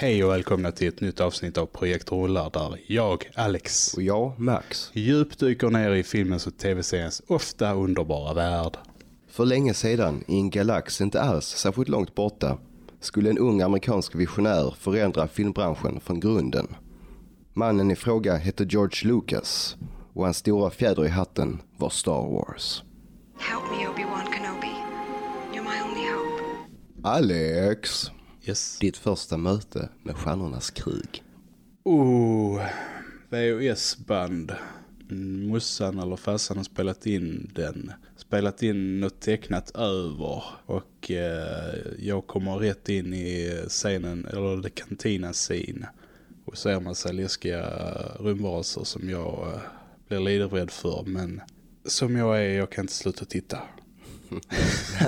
Hej och välkomna till ett nytt avsnitt av Projekt Rullar där jag, Alex, Och jag, Max. djupdyker ner i filmens och tv-seriens ofta underbara värld. För länge sedan, i en galax inte alls särskilt långt borta, skulle en ung amerikansk visionär förändra filmbranschen från grunden. Mannen i fråga hette George Lucas och hans stora fjäder i hatten var Star Wars. Help me, Obi-Wan Kenobi. You're my only hope. Alex, Yes. ditt första möte med Stjärnornas krig. Oh, VHS-band. Mussan eller farsan har spelat in den. Spelat in något tecknat över. Och eh, jag kommer rätt in i scenen, eller det kantina scen. Och ser massa läskiga rymdvarelser som jag eh, blir livrädd för. Men som jag är, jag kan inte sluta titta.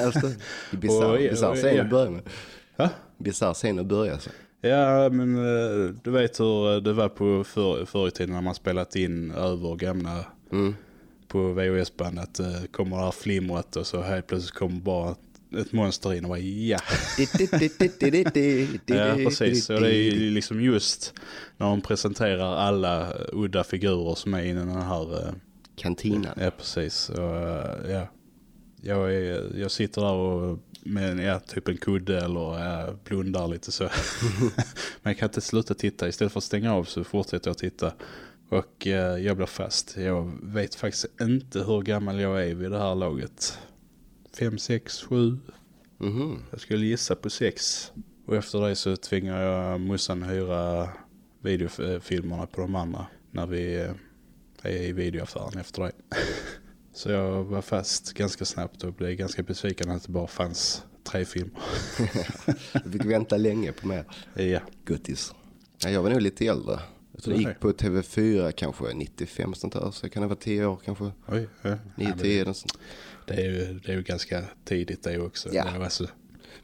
Alltså, det är Bisarr Och- bisarr scen ja. att börja med. Bisarr scen att börja så. Ja, men eh, du vet hur det var på för, förr i tiden när man spelat in över gamla Mm. på VHS-band att det kommer det här flimret och så helt plötsligt kommer bara ett, monster in och bara ja. Ja, precis. Och det är ju liksom just när de presenterar alla udda figurer som är inne i den här... eh, Kantinan. Ja, precis. Och, eh, ja. Jag, är, jag sitter där och med ja, typ en kudde eller ja, blundar lite så. Men jag kan inte sluta titta. Istället för att stänga av så fortsätter jag titta. Och eh, jag blir fast. Jag vet faktiskt inte hur gammal jag är vid det här laget. Fem, sex, sju. Mhm. Jag skulle gissa på sex. Och efter det så tvingar jag mussan hyra videofilmerna på de andra. När vi eh, är i videoaffären efter det. så jag var fast ganska snabbt och blev ganska besviken att det bara fanns tre filmer. Du fick vänta länge på mer. ja. Guttis. Ja, jag var nog lite äldre. Jag tror det gick på TV4 kanske 95 sånt där. Så jag kan ha varit 10 år kanske. Oj, ja. 9, Ja, 10 något sånt. det, är ju, det är ju ganska tidigt det också. Ja. Det var så,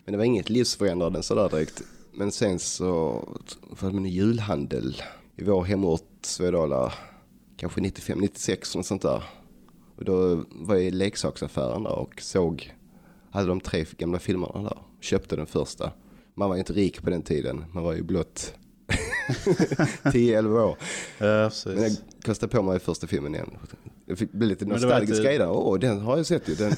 Men det var inget livsförändrande sådär direkt. Men sen så var det en julhandel i vår hemort Svedala. Kanske 95, 96 något sånt där. Och då var jag i leksaksaffären där och såg alla de tre gamla filmerna där. Köpte den första. Man var ju inte rik på den tiden. Man var ju blott 10-11 år. ja. Men jag kostade på mig första filmen igen. Jag fick bli lite nostalgisk i det. Åh, den har jag sett ju. Den,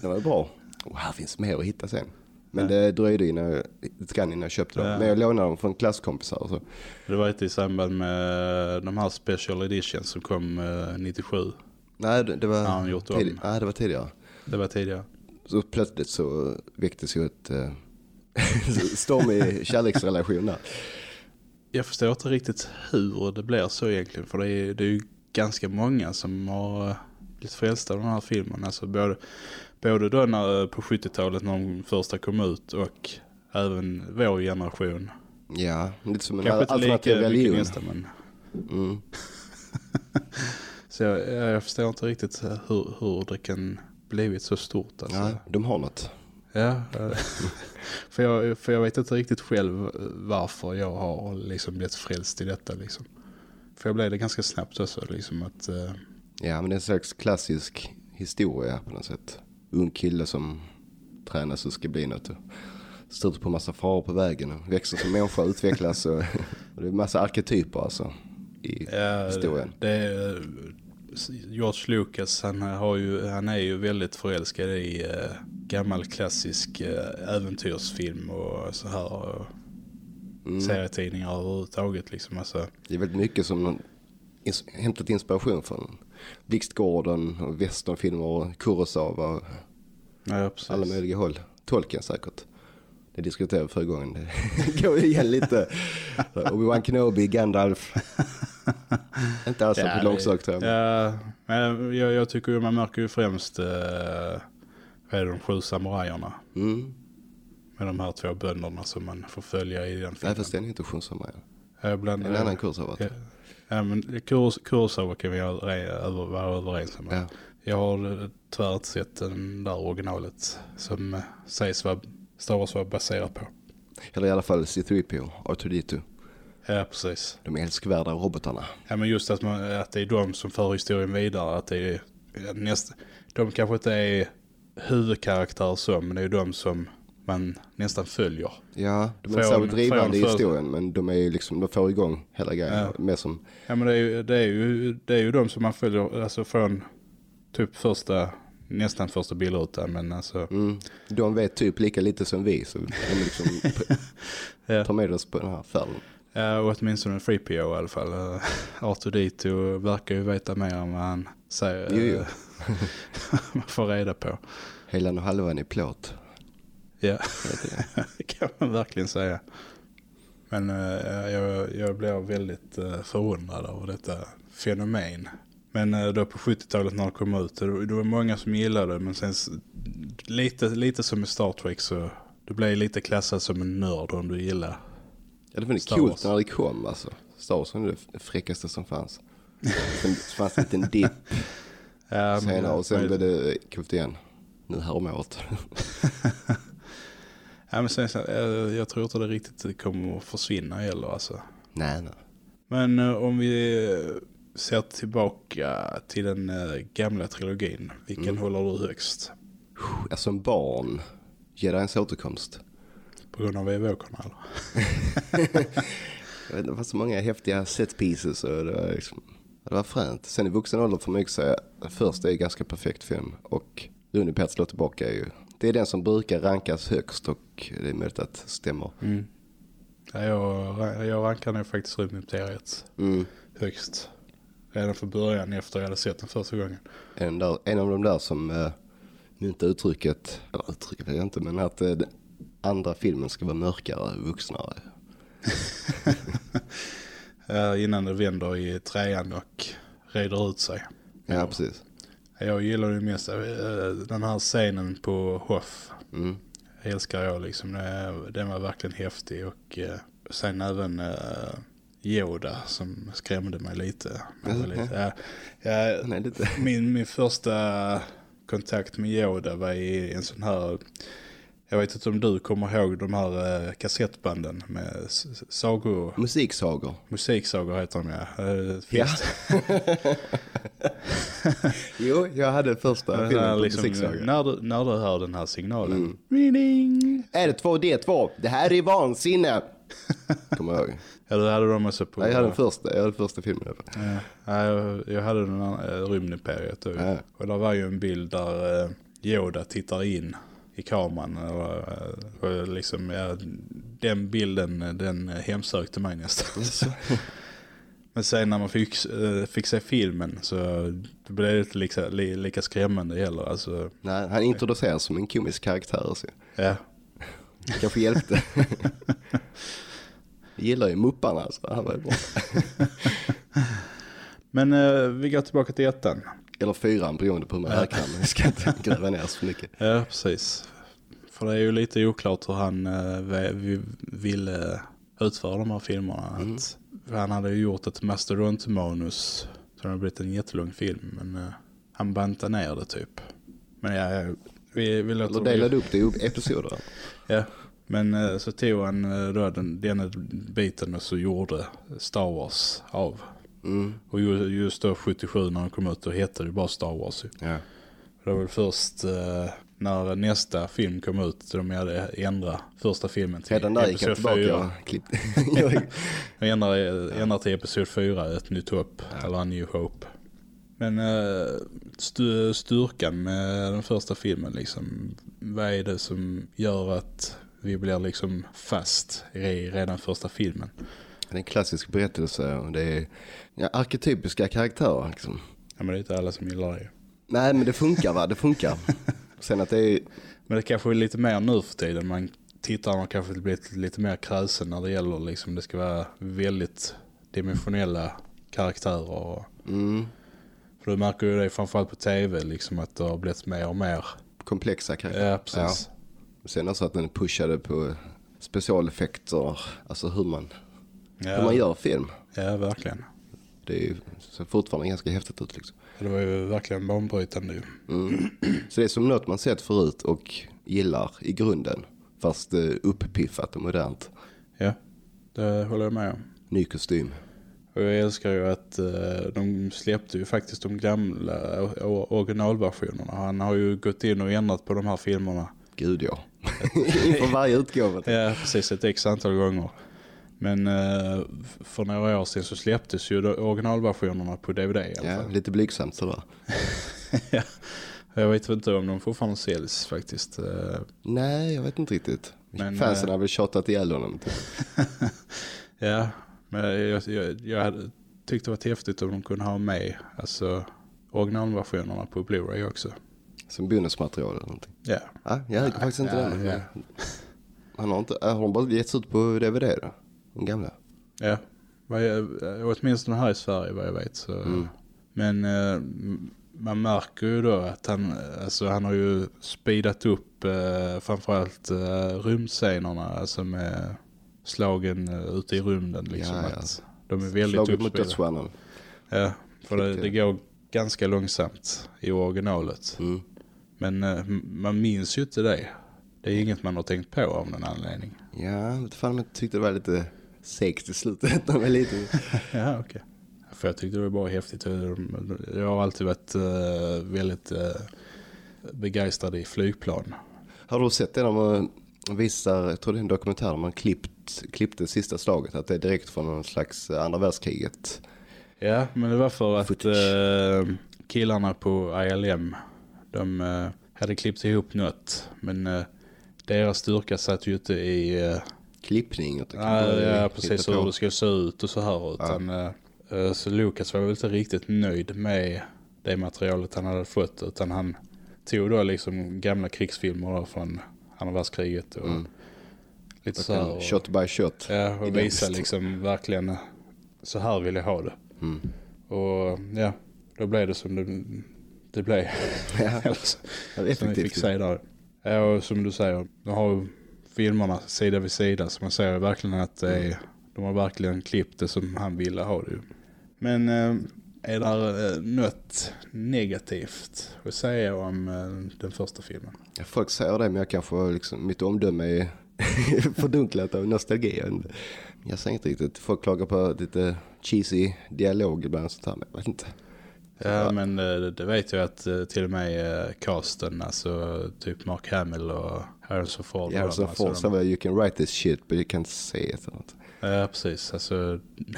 den var bra. Och här finns mer att hitta sen. Men det dröjde innan jag, lite grann innan jag köpte dem. Ja. Men jag lånade dem från klasskompisar. och Så. Det var inte i samband med de här special editions som kom eh, 97. Nej, det, var han gjort om? tidig- Nej, det var tidigare. Det var tidigare. Så plötsligt så väcktes ju ett uh, stormig kärleksrelation där. Jag förstår inte riktigt hur det blir så egentligen. För det är, det är ju ganska många som har eh, blivit frälsta av den här filmen. Alltså både, både då när, på 70-talet när de första kom ut och även vår generation. Ja, lite som en Kanske alternativ religion. nästa men... Mm. Så jag, jag förstår inte riktigt hur, hur det kan blivit så stort. Alltså. Ja, de har något. Ja, eh, för, jag, för jag vet inte riktigt själv varför jag har liksom blivit frälst i detta. Liksom. För jag blev det ganska snabbt också. Liksom att, eh, Ja, men det är en slags klassisk historia på något sätt. Ung kille som tränas och ska bli något. Stöter på massa faror på vägen och växer som människa och utvecklas. Och, och det är massa arketyper alltså i ja, historien. Det, är, George Lucas han, har ju, han är ju väldigt förälskad i eh, gammal klassisk eh, äventyrsfilm och så här. Och Mm. serietidningar överhuvudtaget. Liksom. Alltså, Det är väldigt mycket som ins- hämtat inspiration från Blixtgården och westernfilmer och Kurosawa och ja, alla möjliga håll. Tolkien säkert. Det diskuterade vi förra gången. Det går igen lite. Obi-Wan Kenobi, Gandalf. Inte alls ja, det- långsökt. Ja, men jag, jag tycker ju man märker ju främst eh, vad är det, de sju samurajerna. Mm. Med de här två bönderna som man får följa i den Nej, filmen. fast den är inte Shunsamaya. Ja, bland, En annan kurs varit. Ja, ja, men Kurosawa kan vi över- vara överens om. Ja. Jag har eh, tyvärr inte sett den där originalet som eh, sägs vara Star Wars var baserat på. Eller i alla fall C3PO, R2D2. Ja, precis. De älskvärda robotarna. Ja, men just att, man, att det är de som för historien vidare. Att det är näst, de kanske inte är huvudkaraktär så, men det är de som man nästan följer. Ja, de är så drivande i historien men de är ju liksom, de får igång hela grejen. Ja. Mer som, Ja men det är ju, det är ju, det är ju de som man följer alltså från typ första, nästan första bildrutan men alltså mm, de vet typ lika lite som vi så de liksom tar med oss på den här färden. Ja, och åtminstone en 3PO i alla fall. Eh, R2D2 verkar ju veta mer än vad han säger. Jo, jo. eh, man får reda på. Hela och halvan i plåt. Ja, det kan man verkligen säga. Men eh, jag, jag blev väldigt uh, förundrad över detta fenomen. Men eh, då på 70-talet när det kom ut, det, det var många som gillade det. Men sen lite, lite som i Star Trek så du blev lite klassad som en nörd om du gillar. Ja, det var Star coolt Wars. när det kom alltså. Star Wars var det fräckaste som fanns. Sen fanns det en liten dipp men- senare och sen blev det coolt igen. Nu här om året. Ja, men sen, så, eh, jag tror inte det riktigt kommer att försvinna heller alltså. nej, nej. Men eh, om vi eh, ser tillbaka till den gamla trilogin, vilken Mm. håller du högst? Som barn. Jedins återkomst. På grund av eller? Vet inte, det var så många häftiga set pieces och det var liksom, det var fränt. Sen i vuxen ålder får man ju säga att först är en ganska perfekt film och Rune Pert slår tillbaka är ju, det är den som brukar rankas högst och det är möjligt att det stämmer. Mm. Ja, jag, jag rankar nog faktiskt Rymdimperiet Mm. högst. Redan från början efter jag hade sett den första gången. En, där, en av de där som äh, myntar uttrycket, eller uttrycket vet jag inte, men att äh, andra filmen ska vara mörkare, vuxnare. Innan det vänder i trean och reder ut sig. Ja, precis. Jag gillar ju mest eh, den här scenen på Hoff. Mm. älskar jag liksom. Det- Den var verkligen häftig och eh, sen även eh, Yoda som skrämde mig lite. Var lite ja, ja, Nej, lite. min, min första kontakt med Yoda var i en sån här, jag vet inte om du kommer ihåg de här eh, kassettbanden med s- s- sago, Musiksagor. musiksagor heter de ja. Eh, Ja. Jo, jag hade första filmen på liksom, musiksagor. när, du, när du hör den här signalen. Mm. Ring. R2, D2, det här är vansinne. Kommer jag ihåg. Ja, du hade de också på... Nej, jag hade den första, jag hade första filmen. Ja, ja, jag, jag hade den här äh, rymdimperiet då. Ja. Och där var ju en bild där äh, Yoda tittar in i kameran. Och, äh, och liksom, ja, den bilden den hemsökte mig nästan. Men sen när man fick, äh, fick se filmen så det blev det inte lika, li, lika skrämmande heller. Alltså, Nej, han introduceras som en komisk karaktär. Så. ja. Kanske hjälpte. Jag gillar ju Mupparna, så det här var ju bra. Men äh, vi går tillbaka till ettan. Eller fyran, beroende på hur man räknar. Men jag ska inte gräva ner så mycket. Ja, precis. För det är ju lite oklart hur han eh, vi- vi- ville utföra de här filmerna. Mm. Att, han hade ju gjort ett mastodontmanus så det har blivit en jättelång film. Men eh, han bantade ner det typ. Men ja, vi, vi låter... Eller delade upp det i episoder. Ja, men eh, så tog han eh, då den, den biten och så gjorde Star Wars av. Mm. Och ju- just då 77 när han kom ut då hette det bara Star Wars. Ja. Det var väl först eh, när nästa film kom ut de hade ändrat första filmen till Redan där gick jag tillbaka 4. och ändrade, ändrade till episod 4, ett nytt hopp, eller en new hope. Men eh, stu- styrkan med den första filmen liksom, vad är det som gör att vi blir liksom fast i redan första filmen? Det är en klassisk berättelse och det är ja, arketypiska karaktärer. Liksom. Ja men det är inte alla som gillar det. Nej men det funkar va, det funkar. Sen att det är, Men det kanske är lite mer nu för tiden. Man tittar och kanske blivit lite mer kräsen när det gäller liksom det ska vara väldigt dimensionella karaktärer. Och, mm, för du märker ju det framförallt på tv liksom att det har blivit mer och mer. komplexa karaktärer. Ja precis. Sen också att den pushade på specialeffekter, alltså hur man, Ja, hur man gör film. ja verkligen. Det är ju ser fortfarande ganska häftigt ut liksom. Det var ju verkligen banbrytande. Mm. Så det är som något man sett förut och gillar i grunden. Fast eh, uppiffat och modernt. Ja, det håller jag med om. Ny kostym. Och jag älskar ju att eh, de släppte ju faktiskt de gamla originalversionerna. Han har ju gått in och ändrat på de här filmerna. Gud ja. Inför varje utgåva. Ja, precis. Ett x antal gånger. Men eh, för några år sedan så släpptes ju originalversionerna på DVD i alla Ja, fall. lite blygsamt sådär. Ja. Jag vet inte om de fortfarande säljs faktiskt. Eh, Nej, jag vet inte riktigt. Men, Fansen eh, har väl tjatat ihjäl honom. Typ. Ja, men jag, jag, jag hade tyckt det var häftigt om de kunde ha med alltså, originalversionerna på Blu-ray också. Som bonusmaterial eller någonting. Ja, Ja, jag äger faktiskt inte ja, den. ja. Han har inte, har de bara getts ut på DVD då? De gamla? ja. Jag, åtminstone här i Sverige vad jag vet. Så. Mm. Men eh, man märker ju då att han, alltså, han har ju speedat upp eh, framförallt eh, rymdscenerna alltså med slagen eh, ute i rymden. Liksom, Ja, ja. De är väldigt Slaget mot dödsstjärnan. Ja, för det, det går ganska långsamt i originalet. Mm. Men eh, man minns ju inte det. Det är inget man har tänkt på av någon anledning. Ja, vet fan jag tyckte det var lite segt i slutet. jag var liten. ja, okej. För jag tyckte det var bara häftigt. Jag har alltid varit eh, väldigt uh, begeistrad i flygplan. Har du sett det när man visar, jag tror det är en dokumentär där man klippt, klippte sista slaget. Att det är direkt från någon slags andra världskriget. Ja, men det var för att Footage. eh, killarna på ILM, de eh, hade klippt ihop något. Men eh, deras styrka satt ju inte i... Klippning. Att Ja, ja precis hur det ska se ut och så här. Utan, eh, eh, så Lucas var väl inte riktigt nöjd med det materialet han hade fått. Utan han tog då liksom gamla krigsfilmer från andra världskriget och Mm. lite så här. Och, Shot by shot. ja, och visa liksom verkligen eh, så här vill jag ha det. Mm. Och ja, då blev det som det, det blev. Ja, som vi fick se där. Ja, och som du säger, de har filmerna sida vid sida så man ser verkligen att är, de har verkligen klippt det som han ville ha det. Men eh, är det något negativt att säga om eh, den första filmen? Folk säger det men jag kanske liksom, mitt omdöme är fördunklat av nostalgi. Jag säger inte riktigt. Folk klagar på lite cheesy dialog ibland. Sånt här, men jag vet inte. Ja, men eh, det vet jag att eh, till och med eh, casten, alltså typ Mark Hamill och Ford. Ja, och så de, alltså, de- you can write this shit but you can't say it. Ja, precis. Alltså,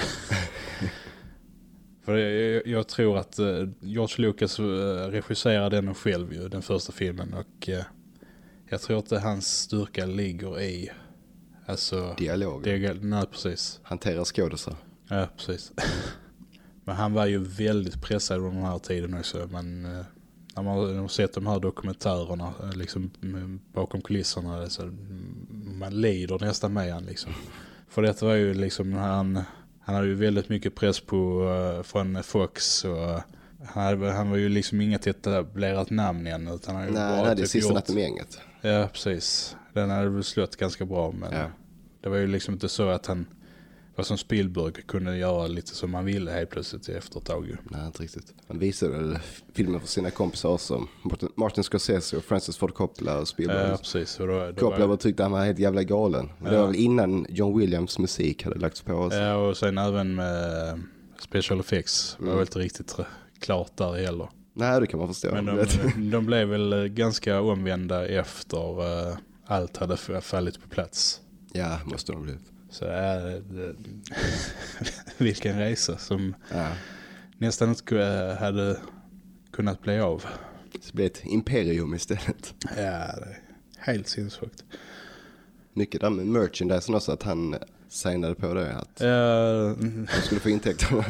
för jag, jag tror att eh, George Lucas eh, regisserade den själv ju, den första filmen. Och eh, jag tror inte hans styrka ligger i... Alltså, Dialog. det, nej, precis. Hantera skådisar. Ja, precis. Men han var ju väldigt pressad under den här tiden också. Men när man har sett de här dokumentärerna eh, liksom, mm, bakom kulisserna så man lider nästan med han liksom. För detta var ju liksom han, han hade ju väldigt mycket press på eh, från Fox och eh, han, hade, han var ju liksom inget etablerat namn än utan han hade Nej, bara det är typ sista natten med gänget. Ja, precis. Den hade väl slått ganska bra men Ja. det var ju liksom inte så att han var som Spielberg kunde göra lite som han ville helt plötsligt efter ett tag. Nej, inte riktigt. Han visade filmen för sina kompisar som Martin, Scorsese och Francis Ford Coppola och Spielberg. Ja, precis. Och då, Coppola var, tyckte han var helt jävla galen. Men Det Ja. var väl innan John Williams musik hade lagts på. oss. ja, och sen även med special effects var Mm. inte riktigt klart där heller. Nej, det kan man förstå. Men de, de blev väl ganska omvända efter uh, allt hade fallit på plats. ja, måste de blivit. Så äh, det, vilken resa som Ja. nästan inte hade kunnat bli av. Så det blev ett imperium istället. Ja, det är helt sinnessjukt. Mycket där med merchandise också, att han signade på det. Att Ja, han skulle få intäkter.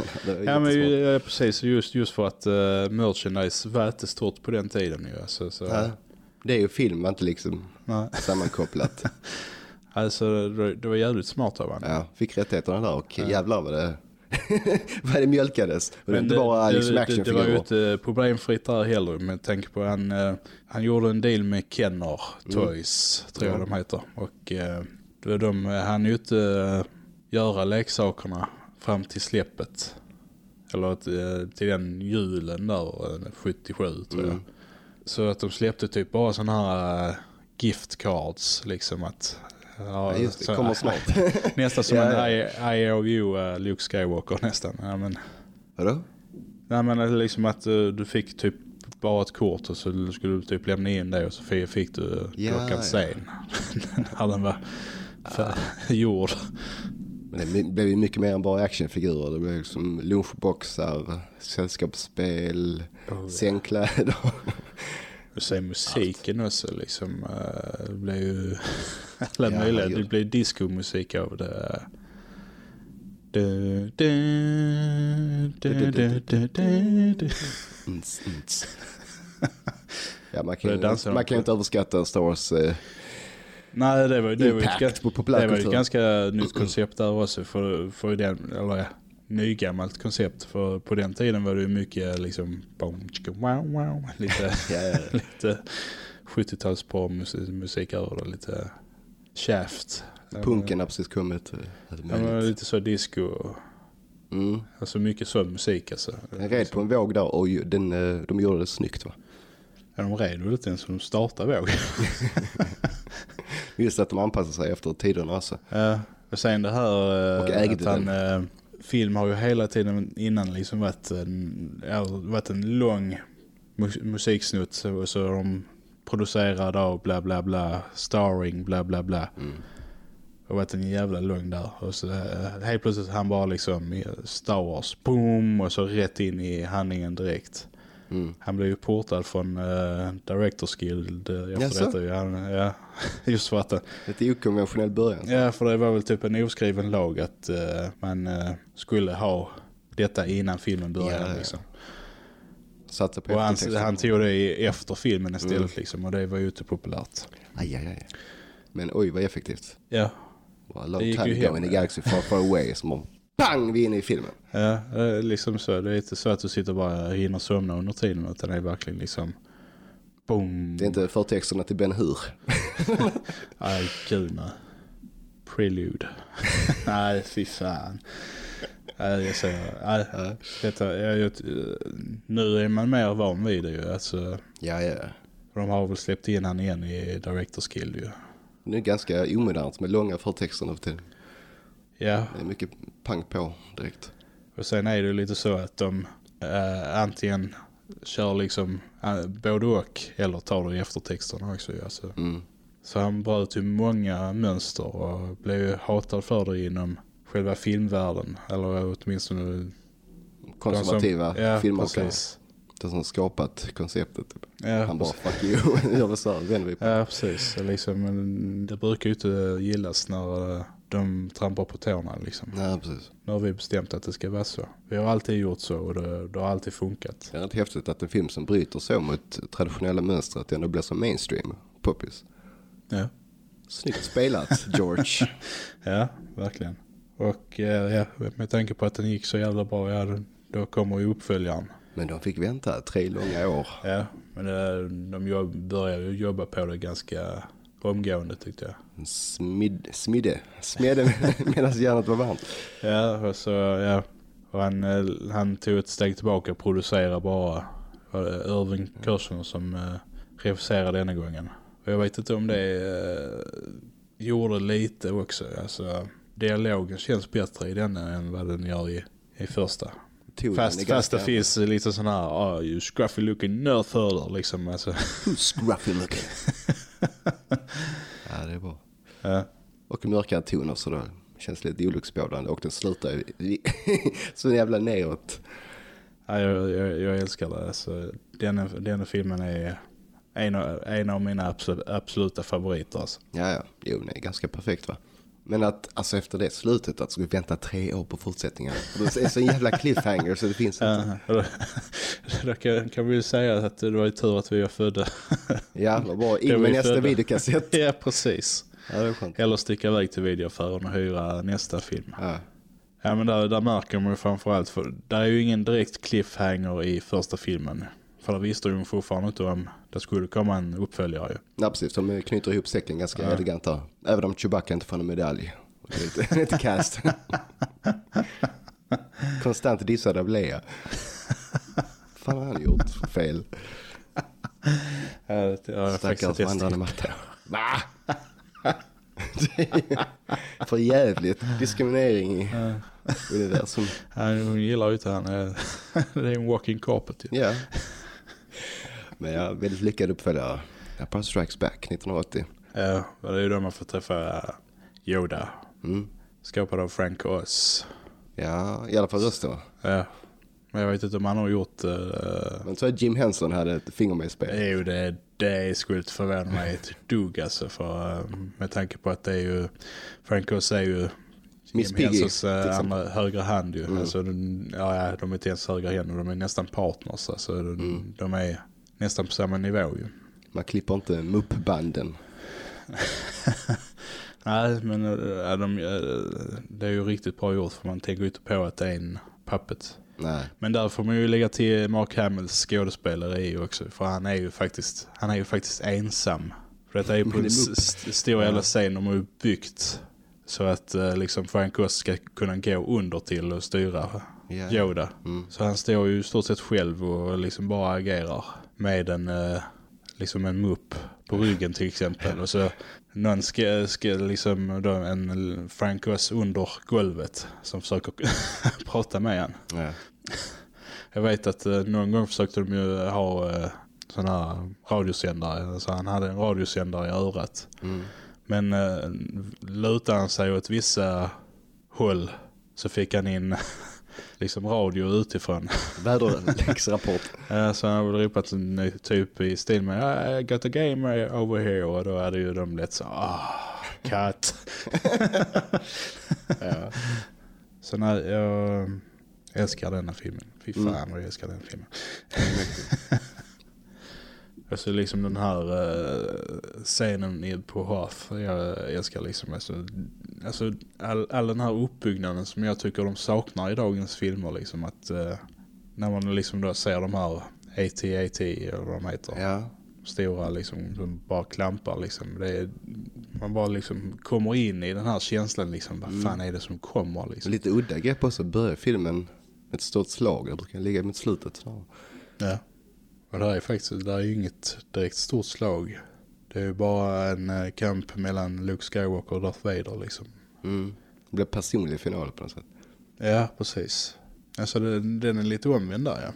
Ja men ja, precis. Just, just för att uh, merchandise var inte stort på den tiden ju. Alltså, så, Ja, det är ju film, inte liksom nej. sammankopplat. alltså det, det var jävligt smart av honom. Ja, fick rättigheterna där och jävlar vad det, vad det mjölkades. Och det Men inte bara liksom det, det, det var ju inte problemfritt där heller med tanke på han, eh, han gjorde en deal med Kenner Mm. Toys, tror jag Ja. de heter. Och eh, då de, han ju inte eh, göra leksakerna fram till släppet. Eller eh, till den julen där, eh, 77 tror jag. Mm. Så att de släppte typ bara sådana här eh, gift cards liksom att Ja, Ja, just det, kommer snart. Nästan som Ja. I- IOU uh, Luke Skywalker nästan. Ja, men, Vadå? nej, men liksom att uh, du fick typ bara ett kort och så skulle du typ lämna in det och så fick- du Ja, klockan ja. sen. När den var för, gjord. Men det blev ju mycket mer än bara actionfigurer. Det blev liksom lunchboxar, sällskapsspel, sängkläder. Sen musiken också liksom. eh, Det blev ju alla Ja, möjliga. Det blev discomusik av det. Ja, man kan, de man kan inte överskatta Star Wars eh, Nej, det var, det var, ju ett, på ga- det var ju ett ganska nytt koncept där också. För, för den, eller ja, nygammalt koncept. För på den tiden var det ju mycket liksom bom, tjicka, wow, wow, lite, lite 70-tals musik, musik över det. Lite shaft. Punken har precis kommit. eh, Ja, lite så disco Mm. alltså mycket sån musik alltså. Jag red på en våg där och den, eh, de gjorde det snyggt va? Ja, de red väl inte ens som de startade våg. Just att de anpassar sig efter tiderna också. ja, och sen det här eh, Och ägde han, eh, film har ju hela tiden innan liksom varit en, varit en lång mu- musiksnutt så, och så är de producerade av bla bla bla, starring bla bla bla. Mm. Och varit en jävla lugn där. Och så eh, helt plötsligt han bara liksom i Star Wars, boom, och så rätt in i handlingen direkt. Mm. Han blev ju portad från uh, Directors Guild uh, efter Jaså? detta. Ja, ja, just för att det- Lite okonventionell början. så. Ja, för det var väl typ en oskriven lag att eh, man skulle ha detta innan filmen började. Ja. Liksom. Satsa på Och han, han tog det i- efter filmen istället Mm. liksom, och det var ju inte populärt. Aj, aj, aj. Men oj vad effektivt. Ja, Bara Det long gick time ago in the galaxy far far away. Som om pang vi är inne i filmen. ja eh, liksom så. Det är inte så att du sitter och bara hinner somna under tiden utan det är verkligen liksom boom. Det är inte förtexterna till Ben Hur. Aj, gud nej. Prelude. nej, fy fan. Nej, jag säger, nej, Ja. detta, jag, nu är man mer van vid det ju. Alltså, Ja, ja. de har väl släppt in han igen i Directors Guild ju. Det är ganska omodernt med långa förtexter nu för tiden. Ja, Det är mycket pang på direkt. och sen är det lite så att de eh, antingen kör liksom eh, både och eller tar det i eftertexterna också. Alltså. Mm. Så han bröt ju många mönster och blev ju hatad för det inom själva filmvärlden. Eller åtminstone Konservativa som, ja, filmmakare. De som skapat konceptet. Typ. Ja, Han bara fuck you, gör vi så här, vänder vi på. Ja, precis. Liksom, det brukar ju inte gillas när eh, de trampar på tårna. Liksom. Nej, precis. Nu har vi bestämt att det ska vara så. Vi har alltid gjort så och det, det har alltid funkat. Det är rätt häftigt att en film som bryter så mot traditionella mönster att det ändå blir så mainstream. Poppis. Ja, Snyggt spelat, George. ja verkligen. Och eh, ja, med tanke på att den gick så jävla bra, ja, då- kommer ju uppföljaren. Men de fick vänta tre långa år. Ja, men eh, de jobb, började jobba på det ganska omgående tyckte jag. Smid, smidde. Smedde medan järnet var varmt. Ja, och så, ja. Och han, eh, han tog ett steg tillbaka och producerade bara det Irving Kershner som eh, regisserade denna gången. Och jag vet inte om det eh, gjorde lite också. Alltså, dialogen känns bättre i denna än vad den gör i, i första. Tonen Fast, fast det finns lite sån här, oh, you scruffy looking nerd further, liksom. Alltså, Who's scruffy looking? ja, det är bra. ja. Och mörkare toner så då känns lite olycksbådande. Och den slutar ju så jävla neråt. Ja, jag, jag, jag älskar det. Alltså, denna, denna filmen är en av, en av mina absolut, absoluta favoriter. Alltså. Ja, ja. Jo, den är ganska perfekt va. Men att alltså efter det slutet att skulle vänta tre år på fortsättningen. Det är så en jävla cliffhanger så det finns inte. Ja, då, kan, kan vi ju säga att det var ju tur att vi var födda. Ja, vad bra. Det In var med nästa födda. videokassett. ja, precis. Ja, det. Eller sticka iväg till videoaffären och hyra nästa film. Ja. Ja, men där, där märker man ju framförallt, för där är ju ingen direkt cliffhanger i första filmen. För där visste de fortfarande inte om det skulle komma en uppföljare ju. Ja, precis. De knyter ihop säcken ganska Ja. elegant där. Även om Chewbacca inte får en medalj. Det är lite, lite. Konstant dissad av Lea. fan har han gjort för fel? Ja, Stackars vandrande matta. Va? För jävligt diskriminering i universum. Ja, hon gillar ju inte han. Det är en walking carpet. Ja. Men ja, väldigt lyckad uppföljare. Empire Strikes Back 1980. Ja, det är ju då man får träffa Yoda. Mm. Skapad av Frank Oz. Ja, i alla fall rösten va? Ja. Men jag vet inte om han har gjort... Uh, Men så är Jim Henson hade ett finger med i spel. jo, det, det skulle inte förvåna mig ett dugg alltså. För, eh, med tanke på att det är ju... Frank Oz är ju... Miss Jim Piggy, Hensons eh, exempel. andra högra hand ju. Mm. Alltså, ja, ja, de är inte ens högra händer, de är nästan partners. Alltså, de, Mm. de är nästan på samma nivå ju. Man klipper inte muppbanden. Nej, men äh, ja, de, äh, det är ju riktigt bra gjort för man tänker ju inte på att det är en puppet. Nej. Men där får man ju lägga till Mark Hamills skådespeleri också. För han är ju faktiskt, han är ju faktiskt ensam. För detta är ju på en st- stor jävla scen de har ju byggt. Så att eh, liksom Frank Oz ska kunna gå under till och styra. Yoda. Mm. Så han står ju i stort sett själv och liksom bara agerar med en, eh, liksom en mupp på ryggen till exempel. Och så någon ska, ska liksom då en Frank Oz under golvet som försöker prata med han. Ja. Jag vet att eh, någon gång försökte de ju ha eh, sådana här radiosändare. Så han hade en radiosändare i örat. Mm. Men eh, lutade han sig åt vissa håll så fick han in liksom radio utifrån. Väderleksrapport. Så han har väl ropat typ i stil med I got a game over here och då hade ju de lätt så ah, cut. ja. Så när jag älskar denna filmen. Fy fan vad jag älskar den filmen. Alltså liksom den här eh, scenen på Hoth. Jag älskar liksom alltså, alltså all, all den här uppbyggnaden som jag tycker de saknar i dagens filmer. Liksom att eh, när man liksom då ser de här AT-AT eller vad de heter. ja. Stora liksom, de bara klampar liksom. Är, man bara liksom kommer in i den här känslan liksom. Vad fan är det som kommer liksom. Lite udda grepp också. Börjar filmen med ett stort slag. Det brukar ligga mot slutet. Ja. Och det är faktiskt det är ju inget direkt stort slag. Det är ju bara en eh, kamp mellan Luke Skywalker och Darth Vader liksom. Mm. Det blir personlig final på något sätt. Ja, precis. Alltså det, den är lite omvänd där ja.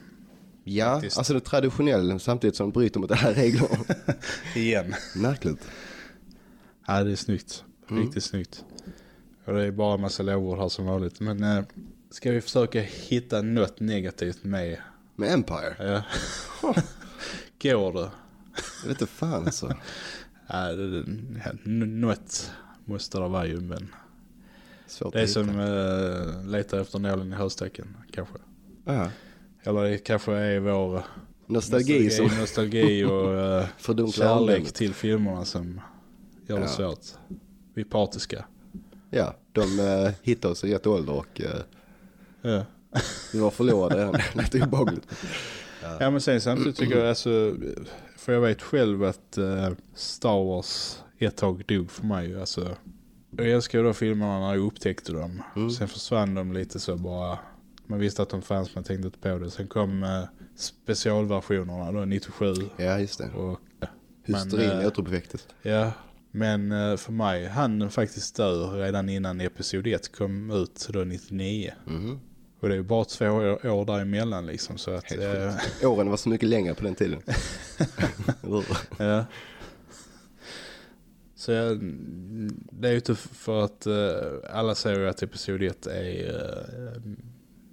Ja, Faktiskt. alltså det är traditionell samtidigt som de bryter mot alla regler. Igen. Märkligt. Ja, det är snyggt. Mm. Riktigt snyggt. Och det är bara en massa lovord här som vanligt. Men eh, ska vi försöka hitta något negativt med? Med Empire. Ja. Går det? Jag vet inte fan alltså. Ja, något måste det vara ju men Svårt det är som uh, letar efter nålen i höstacken kanske. Ja. Eller det kanske är vår Nostalgi, som nostalgi och uh, kärlek till filmerna som gör det Ja. svårt. Vi är partiska. Ja, de uh, hittade oss i rätt ålder och uh, Ja. Vi var förlorade redan. Lite obehagligt. ja men sen samtidigt tycker jag alltså, för jag vet själv att eh, Star Wars ett tag dog för mig. Alltså, jag älskar ju då filmerna när jag upptäckte dem. Mm. Sen försvann de lite så bara. Man visste att de fanns men tänkte inte på det. Sen kom eh, specialversionerna då 97. Ja, just det. Och, Hysterin eh, återuppväcktes. ja, men för mig den faktiskt dö redan innan episod 1 kom ut då 99. Mhm. Och det är bara två år, år däremellan liksom. Så att, eh. Åren var så mycket längre på den tiden. Ja. Så jag, det är ju inte för att eh, alla säger att episod 1 är uh,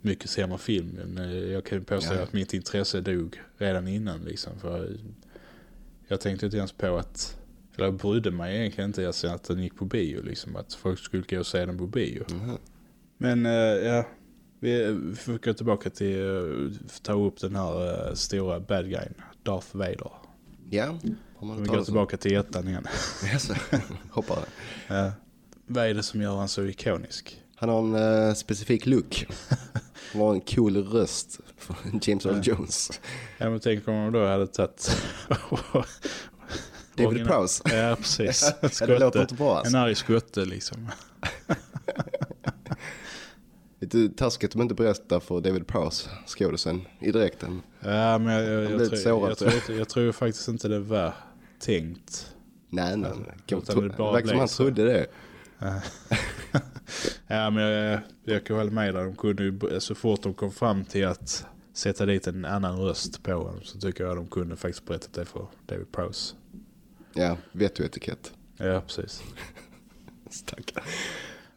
mycket sämre film. Men eh, jag kan ju påstå Ja. att mitt intresse dog redan innan liksom. För jag tänkte inte ens på att, eller jag brydde mig egentligen inte ens att den gick på bio liksom. Att folk skulle gå och se den på bio. Mhm. Men eh, ja, vi, får gå tillbaka till uh, ta upp den här eh, stora bad guyn, Darth Vader. Ja, har man Vi går tillbaka till ettan igen. Jaså, hoppar. Ja. Vad är det som gör han så ikonisk? Han har en eh, specifik look. Han har en cool röst för James Earl Jones. Ja men tänk om de då hade tagit... David Prowse. Ja precis. Ja, det låter Skotte. inte bra alltså. En arg skotte liksom. Lite taskigt om inte berätta för David Prowse, skådisen, i direkten. Ja men jag, jag, jag, blev tror, jag, tror jag. jag tror faktiskt inte det var tänkt. Nej, nej. Alltså, det verkar som han trodde det. Ja men jag, jag kan hålla med där. De kunde ju, så fort de kom fram till att sätta dit en annan röst på honom så tycker jag de kunde faktiskt berättat det för David Prowse. Ja, vet du etikett. Ja, precis. Stackare.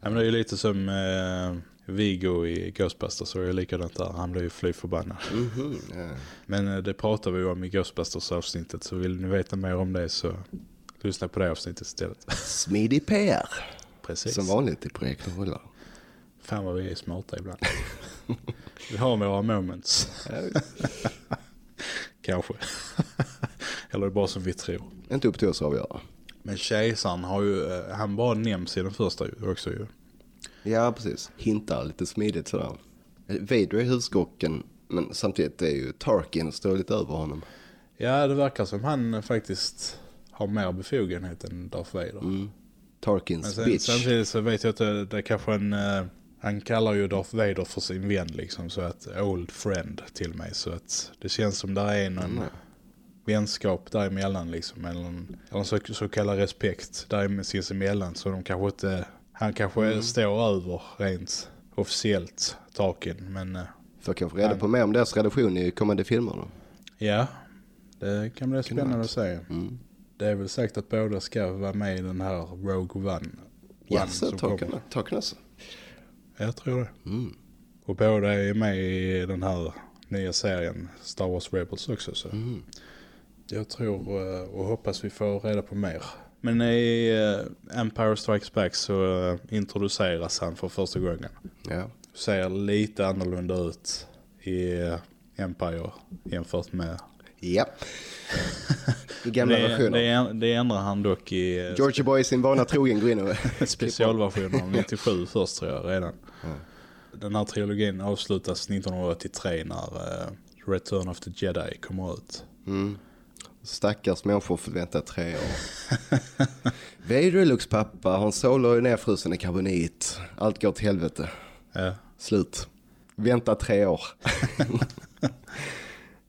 Ja, men det är ju lite som eh, Vigo i Ghostbusters är det likadant där. Han blir ju fly förbannad. Mhm, ja. Men eh, det pratar vi ju om i Ghostbusters avsnittet så vill ni veta mer om det så lyssna på det avsnittet istället. Smidig PR. Precis. Som vanligt i projekten rullar. Fan vad vi är smarta ibland. vi har våra moments. Kanske. Eller bara som vi tror. Inte upp till oss att avgöra. Men kejsaren har ju, eh, han bara nämns i den första ju också ju. Ja, precis. Hintar lite smidigt sådär. Vader är huvudskocken, men samtidigt är ju Tarkin står lite över honom. Ja, det verkar som han faktiskt har mer befogenhet än Darth Vader. Mm. Men Tarkins sen, bitch. samtidigt så vet jag att det, det är kanske en... eh, han kallar ju Darth Vader för sin vän liksom. Så att old friend till mig. Så att det känns som där är någon Mm. vänskap däremellan liksom. Eller en, eller en så, så kallad respekt där sinsemellan. Så de kanske inte... Han kanske Mm. står över rent officiellt Tarkin. Men eh, Får kanske reda på mer om deras relation i kommande filmer då. ja, det kan bli spännande att se. Mm. Det är väl sagt att båda ska vara med i den här Rogue One. Ja, One så som Tarkin, kommer. Tarkin alltså. Jag tror det. Mm. Och båda är med i den här nya serien Star Wars Rebels också. Så Mm. jag tror eh, och hoppas vi får reda på mer. Men i eh, Empire Strikes Back så eh, introduceras han för första gången. Ja. Ser lite annorlunda ut i eh, Empire jämfört med... Ja. I gamla det, versioner. det, det ändrar han dock i Georgie Boy sin vana trogen går in och... specialversionen av 97 först tror jag redan. Ja. Den här trilogin avslutas 1983 när Return of the Jedi kommer ut. Mm. Stackars människor får vänta tre år. Vader Lux pappa, Han Solo är nedfrusen i karbonit. Allt går till helvete. Ja. Slut. Vänta tre år.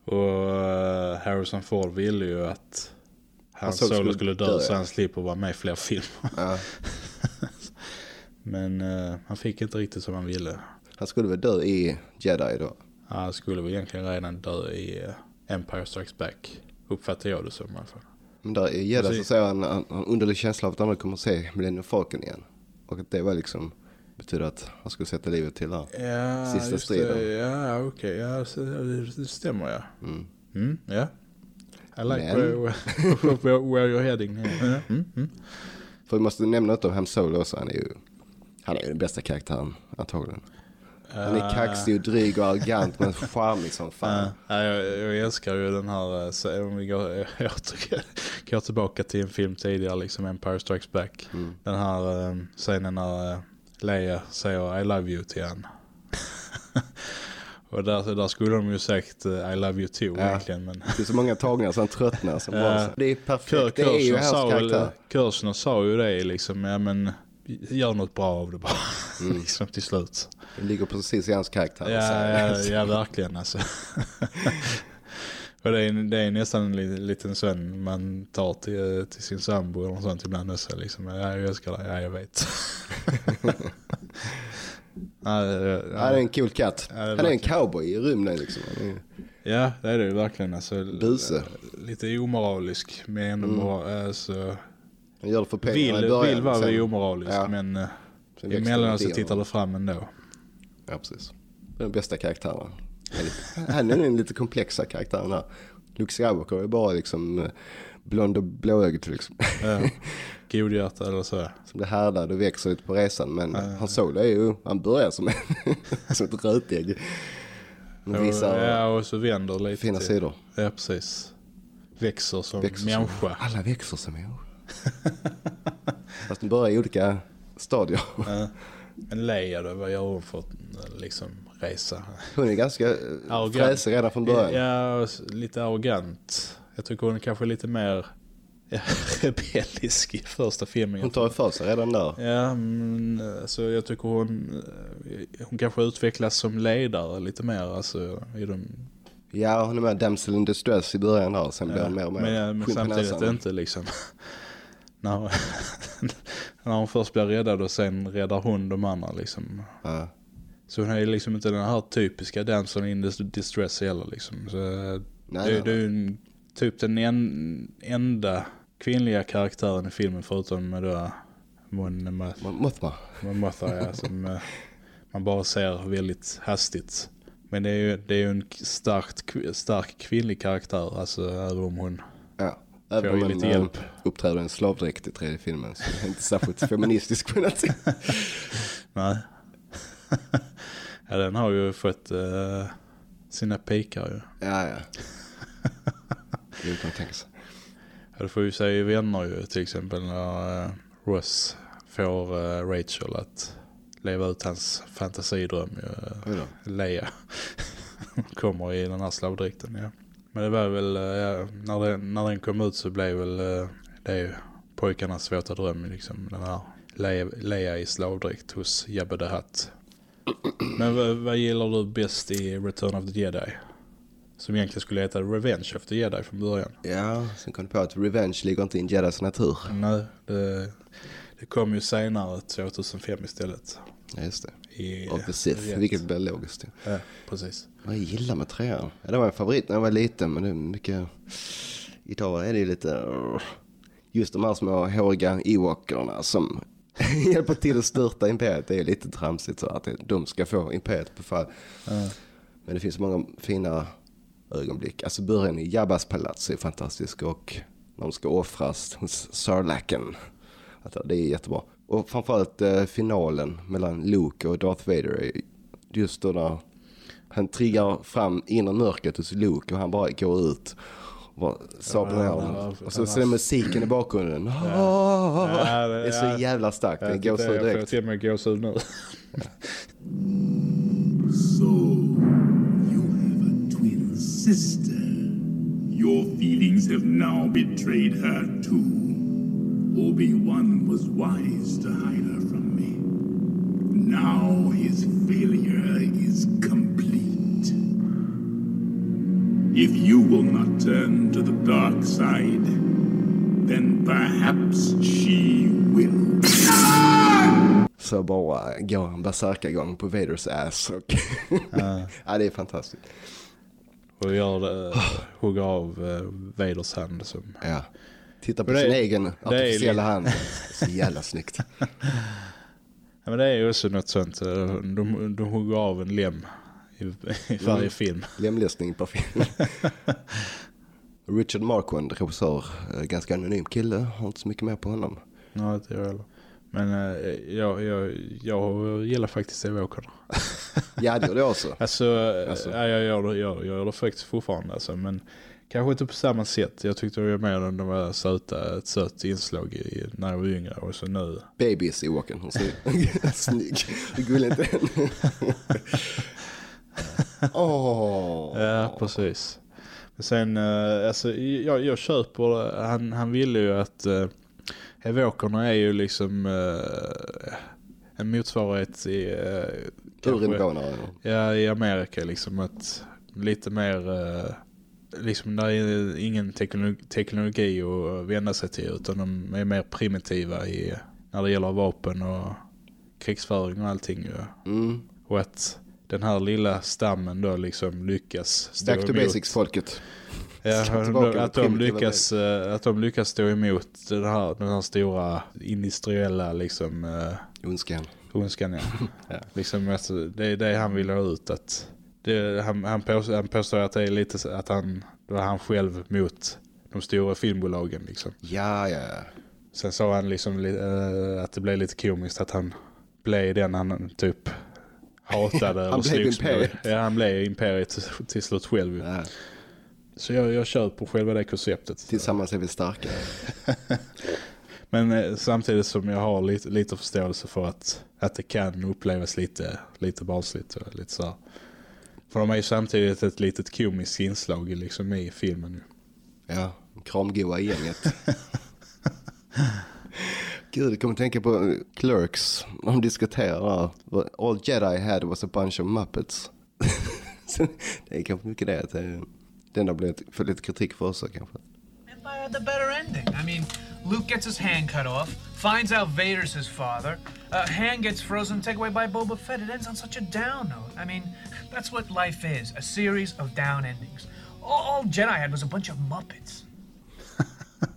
Och eh, Harrison Ford ville ju att han Solo skulle skulle dö dö, så han slipper vara med i fler filmer. Ja. Men eh, han fick inte riktigt som han ville. Han skulle väl dö i Jedi då. Han skulle väl egentligen redan dö i eh, Empire Strikes Back. Uppfattar jag det som i alla fall. Men där i Jedi så säger han, har en underlig känsla av att han aldrig kommer att se Millennium Falcon igen. Och att det var liksom, betyder att han skulle sätta livet till där. Ja, Sista striden. Det. Ja, okej. Ja, så- det, stämmer ja. Mm. Mm, ja. I like Men- where, where, where you're heading. Yeah. Mm, mm. För vi måste nämna något om Han Solo också. Han är ju, han är ju den bästa karaktären antagligen. Han är kaxig och dryg och arrogant men charmig som fan. Ja, jag, jag älskar ju den här, eh, så om vi går, jag tycker, går tillbaka till en film tidigare, liksom Empire Strikes Back. Mm. Den här eh, scenen när eh, Leia säger I love you till han. Och där, där skulle de ju sagt eh, I love you too Ja. egentligen. Men Det är så många tagningar så han tröttnar. Som Ja. bara, det är Kör, perfekt, det är ju hans väl, karaktär. Kirchner sa ju det liksom, ja men gör något bra av det bara. Mm. liksom till slut. Det ligger precis i hans karaktär. Ja, så här. ja, ja verkligen alltså. Och det är, det är nästan en li- liten sån man tar till, till sin sambo eller något sånt ibland också. Liksom. Ja, jag älskar dig, ja jag vet. ja, det- ja, är en cool katt. Ja, han är en cowboy i rymden liksom. Ja, det är det ju verkligen. Alltså, Buse. Lite omoralisk men ändå Mm. bra. Alltså, Han gör det för pengarna i vill, början. vill vara sen- omoralisk Ja. men eh, sen emellanåt det så tittar det fram ändå. Ja, precis. Det är den bästa karaktären. Han är den lite komplexa karaktären där. Luke Skywalker är bara liksom eh, blond och blåögd liksom. Ja. Godhjärta eller så. Som det härdar och växer lite på resan. Men Ja. han Solo är ju, han börjar som, som ett rötägg. Men Ja, och så vänder lite fina till- sidor. Ja, precis. Växer som Växer som- människa. Alla växer som människor. Fast de börjar i olika stadier. Ja. Men Leia då, vad gör hon för liksom resa? Hon är ganska eh, fräsig redan från början. Ja, lite arrogant. Jag tycker hon är kanske lite mer rebellisk i första filmen. Hon tar för sig redan där. Ja, men alltså, jag tycker hon, eh, hon kanske utvecklas som ledare lite mer. Alltså, i de, Ja, hon är med damsel in distress i början där. Sen blir ja, han mer och mer men, ja, men samtidigt inte liksom. när, när hon först blir räddad och sen räddar hon de andra liksom. Ja. Så hon är liksom inte den här typiska dancer in distress heller liksom. Så Nej, det, nej, det är ju typ den en, enda kvinnliga karaktären i filmen förutom med då Mon Moth- Mon Mothma. Mon Mothma ja, som eh, man bara ser väldigt hastigt. Men det är ju, det är ju en starkt, stark kvinnlig karaktär, alltså även om hon Ja. Även om lite man hjälp. uppträder en slavdräkt i tredje filmen så är inte särskilt feministiskt på något sätt. Nej. ja, den har ju fått eh, sina pikar ju. Ja, ja. Det kan man tänka sig. Ja, det får ju säga i Vänner ju till exempel när eh, Ross får eh, Rachel att leva ut hans fantasidröm ju. Uh. Leia kommer i den här slavdräkten, ja. Men det var väl, eh, ja, när, den, när den kom ut så blev väl eh, det är pojkarnas våta dröm liksom, den här Leia, Leia i slavdräkt hos Jabba the Hutt. Men vad, vad gillar du bäst i Return of the Jedi? Som egentligen skulle heta Revenge of the Jedi från början. Ja, sen kom det på att revenge ligger inte i en jedis natur. Nej, det, det kom ju senare 2005 istället. Ja, just det. I, the Sith, rätt. vilket blir logiskt. Ja. Ja, precis. Vad jag gillar med trean? Ja, det var en favorit när jag var liten, men det är mycket... Idag är det ju lite... Just de här små håriga Ewokerna som hjälper till att störta imperiet. Det är lite tramsigt så att de ska få imperiet på fall. Ja. Men det finns många fina ögonblick. Alltså början i Jabbas palats är fantastisk och när de ska offras hos Sarlacken. Det är jättebra. Och framförallt eh, finalen mellan Luke och Darth Vader. är Just då när han triggar fram inre mörkret hos Luke och han bara går ut. Sablar ner Ja, honom. ja, Och så ja. ser musiken i bakgrunden. Ja, Det är så ja. jävla starkt. Det Jag, går så jag får direkt. till med gåshud nu. So, you have a twin sister. Your feelings have now betrayed her too. Obi-Wan was wise to hide her from me. Now his failure is complete. If you will not turn to the dark side, then perhaps she will. Så bara går han berserkargång på Vaders ass. Och ja, det är fantastiskt. Och gör det, hugger av eh, Vaders hand. Som, Ja. Titta på det- sin egen artificiella hand. Så jävla snyggt. ja, men det är ju också något sånt. eh, De, de hugger av en lem i, i varje Mm. film. Lemlästning på film. Richard Marquand, regissör. eh, Ganska anonym kille. Har inte så mycket mer på honom. Nej, inte jag heller. Men eh, jag, jag, jag gillar faktiskt Evokerna. Ja, det gör det också. Alltså, Alltså. Ja, jag, gör det, jag, jag gör det faktiskt fortfarande. Alltså, men kanske inte på samma sätt. Jag tyckte det var mer än de var söta, ett sött inslag i, när jag var yngre. Och så nu. Babys i walken. Snygg. Gullig inte? Åh. Ja, precis. Men sen, eh, alltså, jag, jag köper. Han, han ville ju att uh, Evokerna är ju liksom eh, en motsvarighet i, uh, Urinvånare. ja, i Amerika. Liksom att lite mer, eh, liksom där är ingen teknologi, teknologi att vända sig till. Utan de är mer primitiva i, när det gäller vapen och krigsföring och allting. Ju. Mm. Och att den här lilla stammen då liksom lyckas stå Back to basics-folket. Ja, att, de lyckas, eh, att de lyckas stå emot den här, den här stora industriella liksom, eh, Ondskan. ondskan. Ja. Ja. liksom, alltså, det är det han vill ha ut. Att det, han, han, påstår, han påstår att det är lite att han, det var han själv mot de stora filmbolagen. Liksom. Ja, ja. Sen sa han liksom, li- eh, att det blev lite komiskt att han blev den han typ hatade. Han och blev imperiet. Ja, han blev imperiet till, slut själv. ja. Så jag, jag köper själva det konceptet. Tillsammans är vi starka. Men eh, samtidigt som jag har lite, lite förståelse för att, att det kan upplevas lite, lite barnsligt. och Lite så här. För de är ju samtidigt ett litet komiskt inslag i- liksom i filmen. Ja, kramgoa i gänget. Gud, jag kommer tänka på Clerks. De diskuterar. All Jedi had was a bunch of muppets. Det är kanske mycket det. Det den har blivit för lite kritik för oss kanske. Empire had the better ending. I mean, Luke gets his hand cut off, finds out Vader's his father, uh, hand gets frozen, taken away by Boba Fett. It ends on such a down note. I mean, that's what life is a series of down endings. All, all Jedi had was a bunch of Muppets.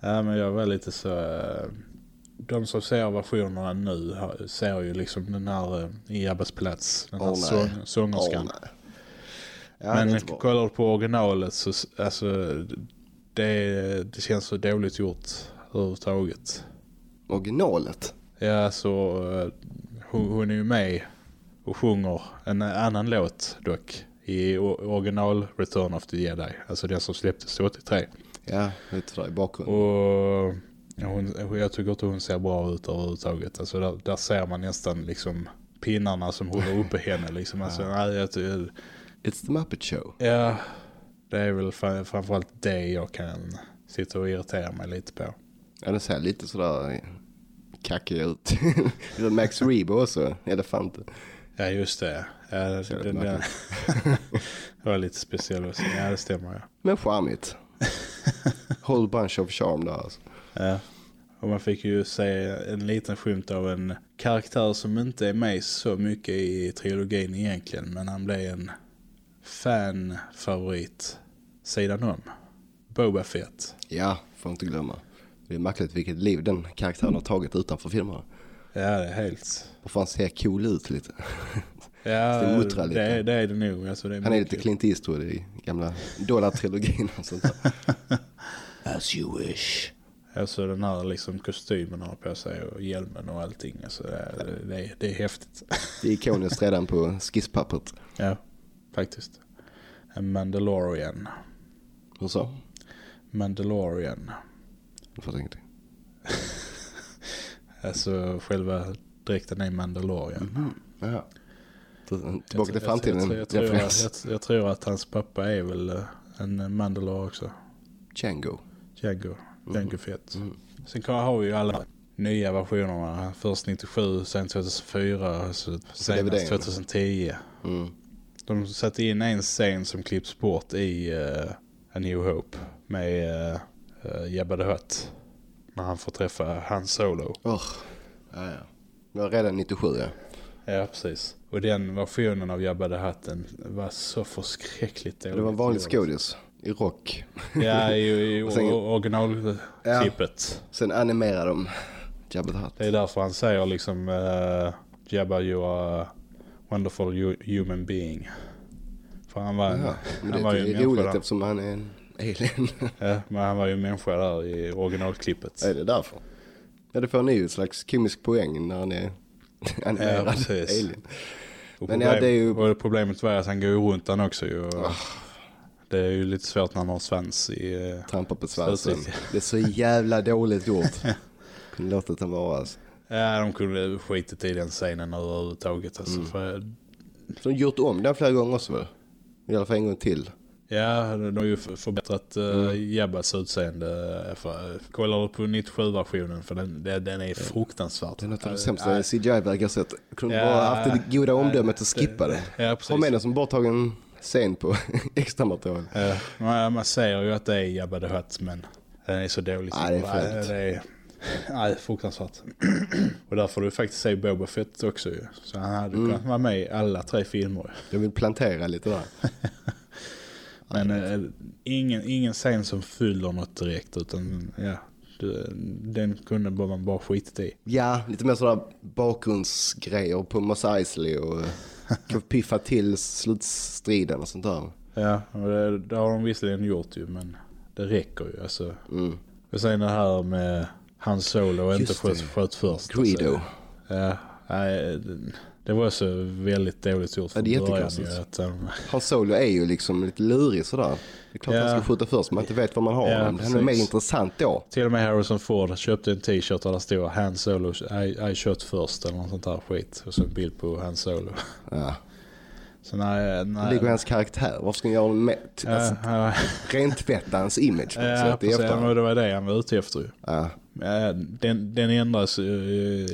Ja, men jag var lite så... eh, De som ser versionerna nu har- ser ju liksom den här eh, i Jabbas plats. Den här Åh, nej. sång, sångerskan. Åh, nej. Ja, men kollar du på originalet så alltså, det, det känns så dåligt gjort överhuvudtaget. Originalet? Ja, så eh, hon, hon är ju med och sjunger en annan låt dock i original Return of the Jedi. Alltså den som släpptes 83. Ja, lite sådär i bakgrunden. Och ja, hon, jag tycker inte hon ser bra ut överhuvudtaget. Alltså där, där ser man nästan liksom pinnarna som håller uppe henne. Liksom. Alltså, nej, jag, It's the Muppet Show. ja, det är väl framförallt det jag kan sitta och irritera mig lite på. Ja, den ser lite sådär kackig ut. Det Max Rebo också, elefanten. Ja, just det. Ja, Ser den, den, det var lite speciellt. också. Ja, det stämmer. Ja. Men charmigt. Whole bunch of charm där alltså. Ja. Och man fick ju se en liten skymt av en karaktär som inte är med så mycket i trilogin egentligen. Men han blev en fanfavorit sidan om. Boba Fett. Ja, får inte glömma. Det är märkligt vilket liv den karaktären har tagit utanför filmerna. Ja, det är helt... Och får han se cool ut lite. Ja, Det lite. det, är, det är det nog. Alltså, det är Han är lite Clint Eastwood i gamla Dollar-trilogin och sånt. As you wish. Alltså den här liksom kostymen har på sig och hjälmen och allting. Alltså, det, är, det, är, det är häftigt. Det är ikoniskt redan på skisspappret. ja, faktiskt. En Mandalorian. Hur så? Mandalorian. Jag fattar ingenting. Alltså själva dräkten är Mandalorian. Jaha. Tillbaka Jag- till jag- framtiden. Jag, jag, tror, jag, referens. jag, jag tror att hans pappa är väl eh, en Mandalor också. Django. Django. Mm. Django Fett. Sen kan- har vi ju alla nya versionerna. Först 97, sen 2004, alltså senast DVD. 2010. Mm. De satte in en scen som klipps bort i uh, A New Hope med uh, uh, Jabba the Hutt. När han får träffa Han Solo. Oh. Ja, ja. Det var redan 97 ja. Ja, precis. Och den versionen av Jabba the Hutten var så förskräckligt Det var en vanlig skådis i rock. Ja, i, i originalklippet. Sen animerade de Jabba the Hutt. Det är därför han säger liksom uh, Jabba you are wonderful hu- human being. För han var, Ja, han det var ju är ju människa roligt där. eftersom han är en alien. Ja, men han var ju människa där i originalklippet. är det därför? Ja, det får ni ju ett slags komisk poäng när han är Ja, animerad precis. alien. Och, Men problem, ja, det är ju- problemet var att han går runt den också ju. och Det är ju lite svårt när han har svans i... eh, Trampar på svansen. Det är så jävla dåligt gjort. Kunde låtit den vara alltså. Ja, de kunde skitit i den scenen överhuvudtaget. Alltså, Mm. för, de har gjort om den flera gånger också väl? I alla fall en gång till. ja, de har ju förbättrat uh, Mm. Jabbas utseende. eh, För, kollar du på 97-versionen, för den, den, den är fruktansvärt. Det är något av det Eh, sämsta eh, CGI-verk jag sett. Kunde Ja, bara haft det goda omdömet att det- skippa det. Ja, precis. Ha med den som bara tagit en scen på extra material. Ja, man, man säger ju att det är Jabba the Hutt, men den är så dålig. Ja, det är fult. Nej, fruktansvärt. och där får du faktiskt se Boba Fett också ju. Så han hade Mm. kunnat vara med i alla tre filmer. Jag vill plantera lite där. Men eh, ingen, ingen scen som fyller något direkt, utan ja, den kunde man bara skitit i. Ja, lite mer sådär bakgrundsgrejer på Mos Eisley och kan piffa till slutstriden och sånt där. Ja, det, det har de visserligen gjort ju, men det räcker ju. Alltså. Mm. Och sen det här med Han Solo inte sköt, sköt först. Greedo. Alltså, ja, nej, det, var så väldigt dåligt gjort Ja, från det är början. att, um, Han Solo är ju liksom lite lurig sådär. Det är klart Ja. han ska skjuta först, man inte vet vad man har Ja. Det är mer intressant då. till och med Harrison Ford köpte en t-shirt där det stod Han Solo, I, I shot först eller något sånt där skit. Och så en bild på Han Solo. Ja. Så nej, Det nej. ligger i hans karaktär. Varför ska han göra med? Alltså, Ja, ja, rentvätta hans image ja, sätt i precis, det var det han var ute efter. Ja. Ja, Den, den ändras, uh,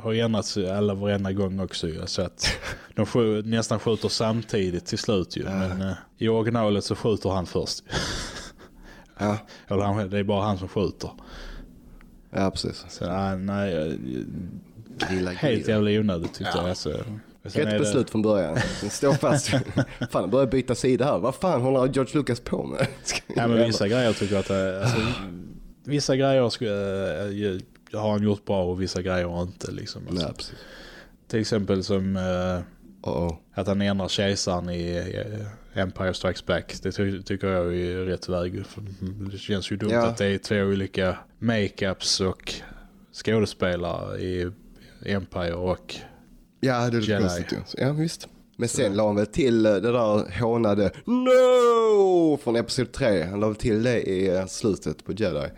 har ändrats alla varenda gång också. Så att de skj- nästan skjuter samtidigt till slut ju. Men uh, i originalet så skjuter han först. Ja, Eller han, det är bara han som skjuter. ja precis. Så nej, nej helt jävla onödigt tyckte jag. Alltså. Rätt det- beslut från början. Står fast. fan, han börjar byta sida här. Vad fan håller George Lucas på med? Ja, men vissa grejer tycker jag att... eh, Alltså, vissa grejer ska, eh, har han gjort bra och vissa grejer inte. Liksom. Alltså, Nej, precis. Till exempel som eh, Oh, att han ändrar kejsaren i eh, Empire Strikes Back. Det ty tycker jag är rätt väg. Det känns ju dumt Ja. att det är två olika makeups och skådespelare i Empire och... Ja, det är Jedi. ju. Ja, visst. Men sen la han väl till eh, det där hånade No! från Episod 3. Han la väl till det i eh, slutet på Jedi.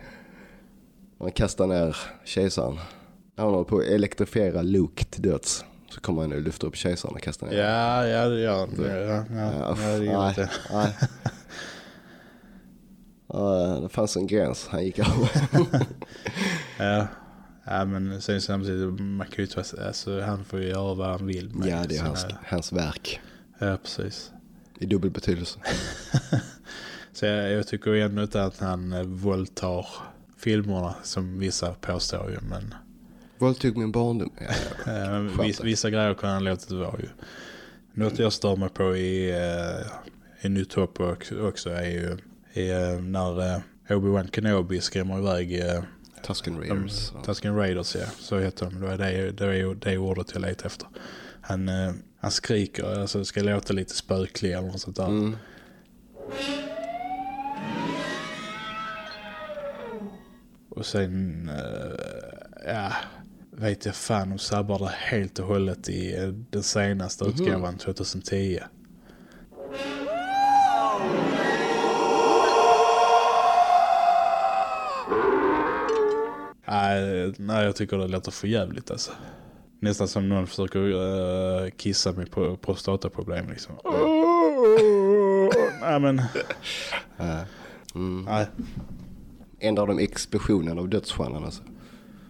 Han kastar ner kejsaren. Han håller på att elektrifiera Luke till döds. Så kommer han och lyfter upp kejsaren och kastar ner. Ja, ja, det gör han. Ja, ja, Ja, det nej, inte. nej. Ja, det fanns en gräns han gick över. Ja. Ja, men sen samtidigt, man kan ju vara- alltså, han får ju göra vad han vill. med ja, det är hans, hans verk. Ja, precis. I dubbel betydelse. Så jag, jag tycker ändå inte att han eh, våldtar filmerna som vissa påstår ju. Men Våldtog min barndom. Ja, ja. men Skärp vis, dig. vissa grejer kan han låta det vara ju. Något jag stör mig på i, eh, i Nytt Hopp också- är ju är, eh, när Obi-Wan Kenobi skrämmer iväg Tusken de, Raiders. Tusken Raiders, ja. Så heter de. Det är det, det, är det ordet jag letar efter. Han, eh, han skriker, alltså det ska låta lite spöklig eller något sånt där. Mm. Och sen, eh, ja, vet jag fan, de sabbar det helt och hållet i eh, den senaste utgåvan 2010. Nej, nej, jag tycker det låter för jävligt alltså. Nästan som någon försöker eh, kissa mig på prostataproblem liksom. Nej men, nej. Ändrar de explosionen av dödsstjärnan alltså.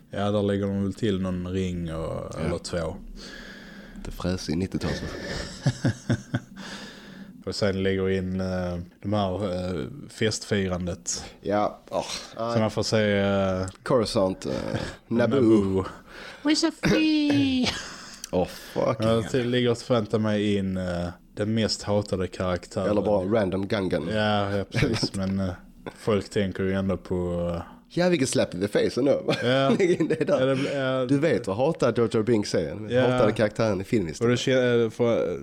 Ja, där lägger de väl till någon ring och, eller två. Det fräsig 90-tals. Och sen lägger in uh, de här uh, festfirandet. Ja, oh, Så man får se uh, Coruscant, uh, Naboo. We're so free! Oh fuck. Jag till- ligger och förväntar mig in uh, den mest hatade karaktären. Eller bara random Gungan. Ja, Ja, ja precis. Men uh, folk tänker ju ändå på... Uh, vilken slap in the face. Ja. Det ja, det, blir- ja, Du vet vad hatad George Binks är. Den Ja. hatade karaktären i och filmhistorien. det, kän- eh, för,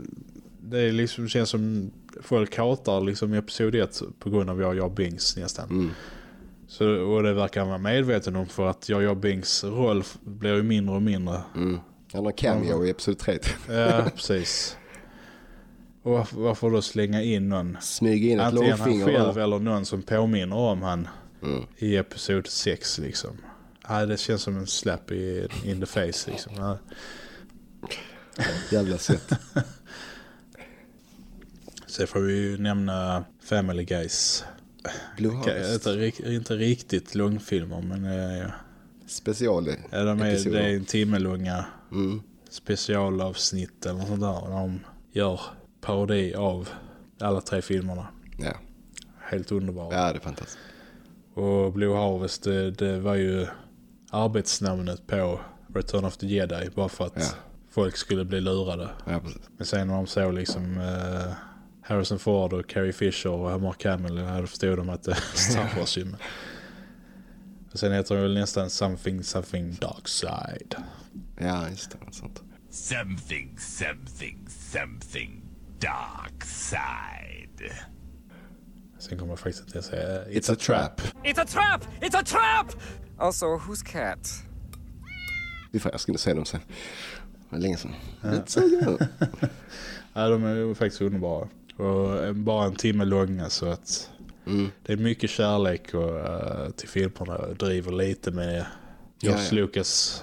det liksom, känns som folk hatar liksom episod 1 på grund av jag Jar Binks nästan. Mm. Så, och det verkar han vara medveten om för att Jar Jar Binks roll blir ju mindre och mindre. Mm. Han har cameo i Episod 3. Ja, precis. Och varför, varför då slänga in någon? Smyga in ett Antingen han långfinger själv eller någon som påminner om han Mm. i episod 6 liksom. Ja, det känns som en slap i in the face liksom. Ja. Jävla sätt. Så får vi ju nämna Family Guys. Blue Harvest. Inte, ri- inte riktigt långfilmer men eh, Special ja, de är, det är en timme långa Mm. specialavsnitt eller något sånt där. De gör parodi av alla tre filmerna. Ja. Helt underbara. ja, det är fantastiskt. Och Blue Harvest det, det var ju arbetsnamnet på Return of the Jedi bara för att Ja. folk skulle bli lurade. Ja, precis. Men sen när de såg liksom eh, Harrison Ford och Carrie Fisher och Mark Hamill då förstod de att det är Star Wars ju. men- Och sen heter det väl nästan Something Something Dark Side. Ja, just det. något Sånt. Something, something, something dark side. Sen kommer jag faktiskt att säga It's a trap. It's a trap! It's a trap! Also, whose cat? Vi får, jag skulle säga dem sen. Det var länge sedan. It's a good. Ja, de är ju faktiskt underbara. Och bara en timme långa så att Mm. det är mycket kärlek och, eh, till filmerna. Driver lite med George Ja, ja. Lucas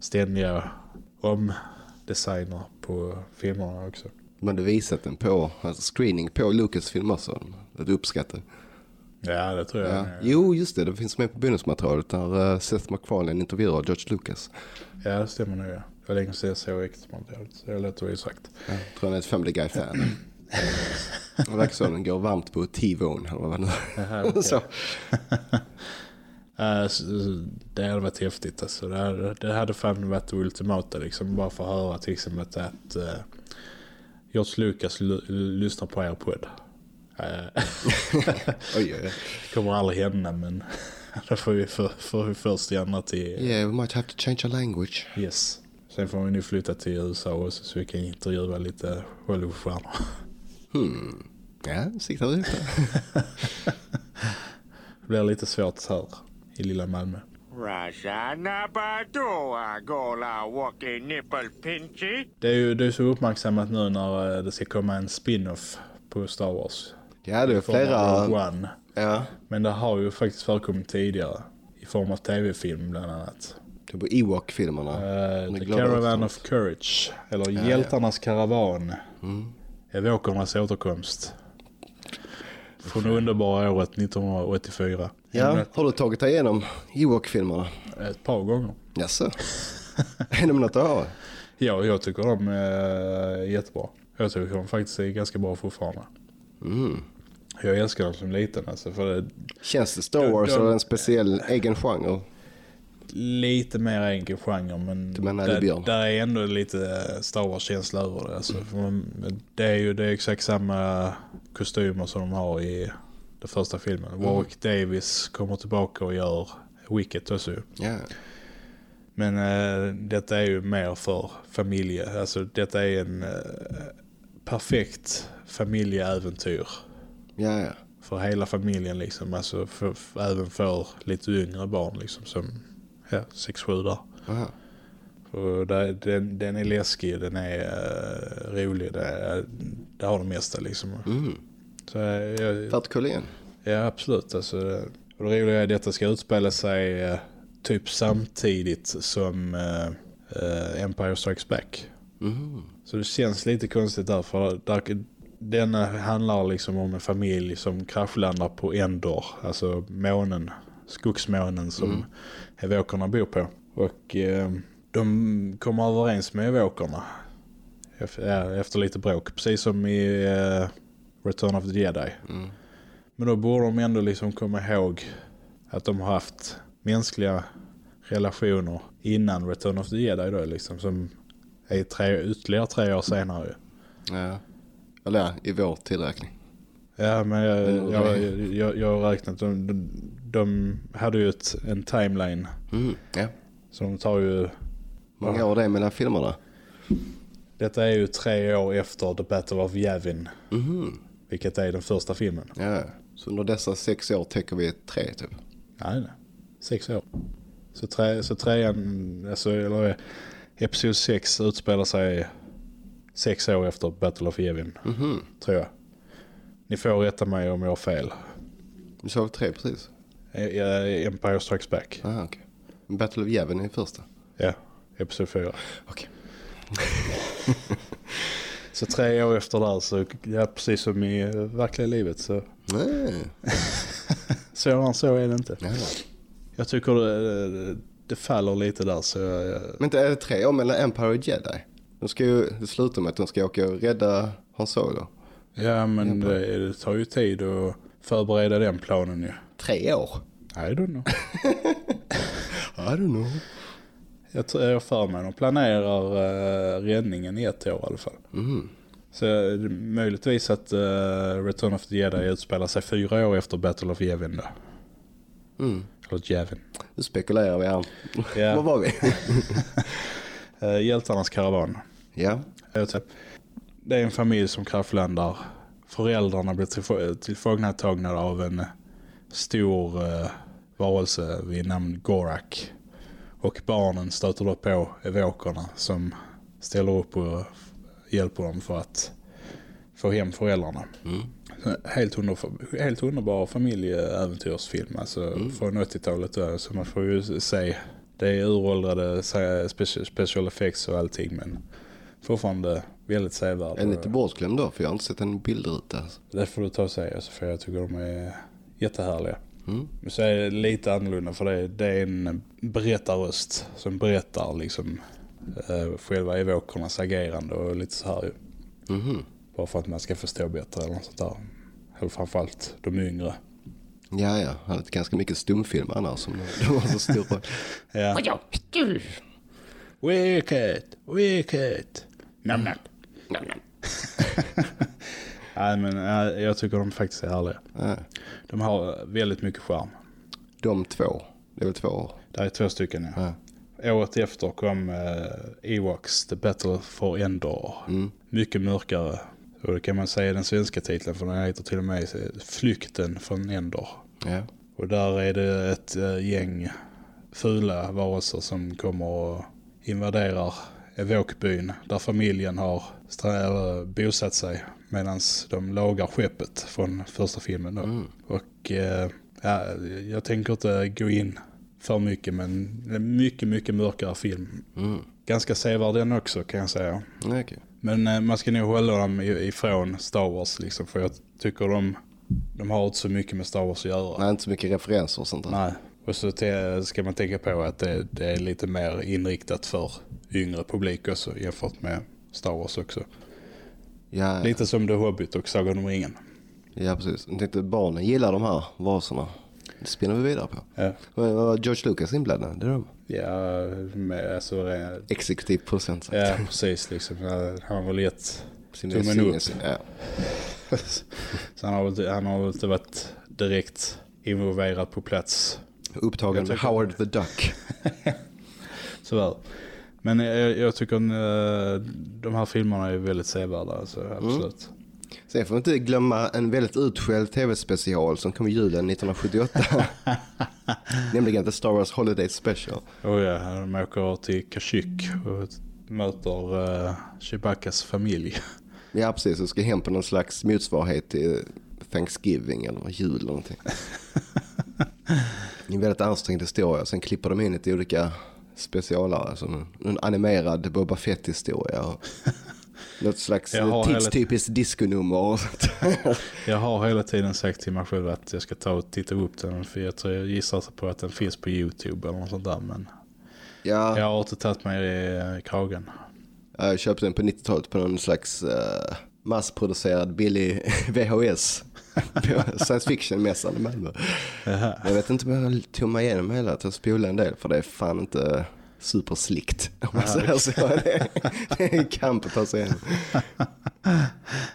ständiga omdesigner på filmerna också. De hade visat den på alltså screening på Lucasfilm också. Det uppskattar. Ja, det tror jag. Ja. Jo, just det. Det finns med på bonusmaterialet där eh, Seth MacFarlane intervjuar George Lucas. Ja, det stämmer nog. Ja. Det var länge sedan jag såg äkta materialet, så jag låter det ju sagt. Jag tror han är ett Family Guy-fan. Det verkar som den går varmt på T-Vone eller vad nu så. Så- det hade varit häftigt alltså. Det hade, det hade fan varit det ultimata liksom. Bara för att höra till exempel att, att uh, George Lucas lyssnar på. Uh, Oj, oj, oj. kommer aldrig hända men då får vi, för, får vi först gärna till Yeah, we might have to change our language. Yes. Sen får vi nu flytta till USA också så vi kan intervjua lite Hollywoodstjärnor. Hmm. Ja, siktar ut det. Blir lite svårt här i lilla Malmö. Det är ju det är så uppmärksammat nu när eh, det ska komma en spin-off på Star Wars. Ja, det är flera... One. Ja, Men det har ju faktiskt förekommit tidigare. I form av tv-film bland annat. det på Ewok-filmerna. Uh, The Caravan of Courage. Eller Ja, Hjältarnas karavan. Mm. Evokernas återkomst. Från underbara året 1984. Ja, har du tagit dig igenom Ewok-filmerna? Ett par gånger. Jaså? är de något att ha? Ja, jag tycker de är jättebra. Jag tycker de faktiskt är ganska bra fortfarande. Mm. Jag älskar dem som liten alltså. För det Känns det Star De- Wars de- eller en speciell egen genre? Lite mer enkel genre. Men Du menar där, Björn? där är ändå lite Star Wars-känsla över det. Alltså. Man- det är ju det är exakt samma kostymer som de har i den första filmen. Mm. Warwick Davis kommer tillbaka och gör Wicket också. Ja. Men eh, detta är ju mer för familje. Alltså detta är en eh, perfekt familjeäventyr. Ja, ja. För hela familjen liksom. Alltså för, för, även för lite yngre barn liksom. Som ja, 6-7 där. Aha. Och där, den, den är läskig, den är uh, rolig. Det, är, det har det mesta liksom. Mm. Så eh, jag, att kolla igen. Ja, absolut. Alltså, och det roliga är att detta ska utspela sig eh, typ samtidigt som eh, eh, Empire Strikes Back. Mm. Så det känns lite konstigt där för där, denna handlar liksom om en familj som kraschlandar på Endor, alltså månen, skogsmånen som Mm. evokerna bor på. Och eh, de kommer överens med evokerna efter, ja, efter lite bråk, precis som i eh, Return of the Jedi. Mm. Men då borde de ändå liksom komma ihåg att de har haft mänskliga relationer innan Return of the Jedi då liksom som är tre, ytterligare tre år senare. Ja. Eller ja, i vår tillräkning. Ja men jag, Mm, jag, okej. jag, jag har räknat, de, de, de hade ju ett, en timeline Mm. Ja. så de tar ju, Många år det är mellan filmerna. detta är ju tre år efter The Battle of Yavin, Mhm. vilket är den första filmen. Ja. Så under dessa sex år täcker vi tre typ. Nej, nej. Sex år. Så, tre, så trean, alltså, eller episod 6 utspelar sig sex år efter Battle of Yavin, Mhm. tror jag. Ni får rätta mig om jag har fel. Vi sa tre precis. Eh, eh, Empire Strikes Back. Aha, okej. Battle of Yavin är första. Ja, episod 4. Okej. Så tre år efter där så, ja precis som i eh, verkliga livet så, Nej. än så är det inte. Ja. Jag tycker det, det faller lite där så jag, jag, Men inte är det tre år mellan Empire och Jedi? De ska ju, det slutar med att de ska åka och rädda Han Solo. Ja men det, det tar ju tid att förbereda den planen ju. Tre år? I don't know. I don't know. Jag tror jag för mig de planerar uh, räddningen i ett år i alla fall. Mm. Så är möjligtvis att uh, Return of the Jedi utspelar sig fyra år efter Battle of Yavin då. Mm. Eller Javin. Nu spekulerar vi här. Ja. Var var vi? Uh, Hjältarnas karavan. ja. Jag tror- Det är en familj som kraschlandar. Föräldrarna blir tillfå- tillfångatagna av en stor uh, varelse vid namn Gorak. Och barnen stöter då på evokerna som ställer upp och hjälper dem för att få hem föräldrarna. Mm. Helt, under, helt underbar familjeäventyrsfilm alltså från 80-talet då, så man får ju se det är uråldrade special effects och allting men fortfarande väldigt sevärd. Är den lite bortglömd då? För jag har inte sett en bildruta. Det får du ta och säga alltså, för jag tycker de är jättehärliga. Mm. Men så är det lite annorlunda för det, det är en berättarröst som berättar liksom eh, själva evokernas agerande och lite så här ju. Mhm. Bara för att man ska förstå bättre eller något sånt där. Eller framförallt de yngre. Ja, ja. Han hade ganska mycket stumfilm annars som de var så stora. Ja. Wicked! Wicked! Nam, Nej men ja, jag tycker de faktiskt är härliga. De har väldigt mycket charm. De två. Det är väl två. Det är två stycken ja. Ja. Året efter kom uh, Ewoks The Battle for Endor. Mm. Mycket mörkare. Och det kan man säga den svenska titeln för den heter till och med Flykten från Endor. Ja. Och där är det ett eh, gäng fula varelser som kommer och invaderar Evokbyn där familjen har eller bosatt sig medan de lagar skeppet från första filmen. Då. Och eh, ja, jag tänker inte gå in för mycket men det är en mycket, mycket mörkare film. Mm. Ganska sevärd den också kan jag säga. Okej. Men eh, man ska nog hålla dem ifrån Star Wars liksom för jag tycker de, de har inte så mycket med Star Wars att göra. Nej, inte så mycket referenser och sånt där. Nej. Och så ska man tänka på att det, det är lite mer inriktat för yngre publik också jämfört med Star Wars också. Ja, Lite som The Hobbit och Sagan om ringen. ja, precis. Jag tänkte barnen gillar de här varelserna. Det spinner vi vidare på. Ja, var George Lucas inblandad? Det är de. ja, med, alltså, Exekutiv producent. ja precis. Liksom. Han har väl gett Sin tummen upp. Ja. Så han har, väl- han har väl inte varit direkt involverad på plats. Upptagen med Howard the Duck. Tyvärr. Men jag, jag tycker eh, de här filmerna är väldigt sevärda. Alltså, absolut. Sen får vi inte glömma en väldigt utskälld tv-special som kom i julen 1978. Nämligen The Star Wars Holiday Special. Och ja, de åker till Kashyyyk och möter uh, Chewbaccas familj. Ja, precis. Och ska hem på någon slags motsvarighet till Thanksgiving eller jul eller någonting. En väldigt ansträngd historia. Sen klipper de in lite olika specialare. Som en animerad Boba Fett-historia. Något slags tidstypiskt diskonummer och sånt. Jag har hela tiden sagt till mig själv att jag ska ta och titta upp den. För jag, tror jag gissar på att den finns på Youtube eller något sånt där. Men Ja, jag har inte tagit mig i eh, kragen. jag köpte den på 90-talet på någon slags uh, massproducerad billig VHS. På science fiction-mässan i Malmö. Jag vet inte om jag tog mig igenom hela att jag spolade en del för det är fan inte superslickt. Om man säger så. Det är, är kamp att ta sig igenom.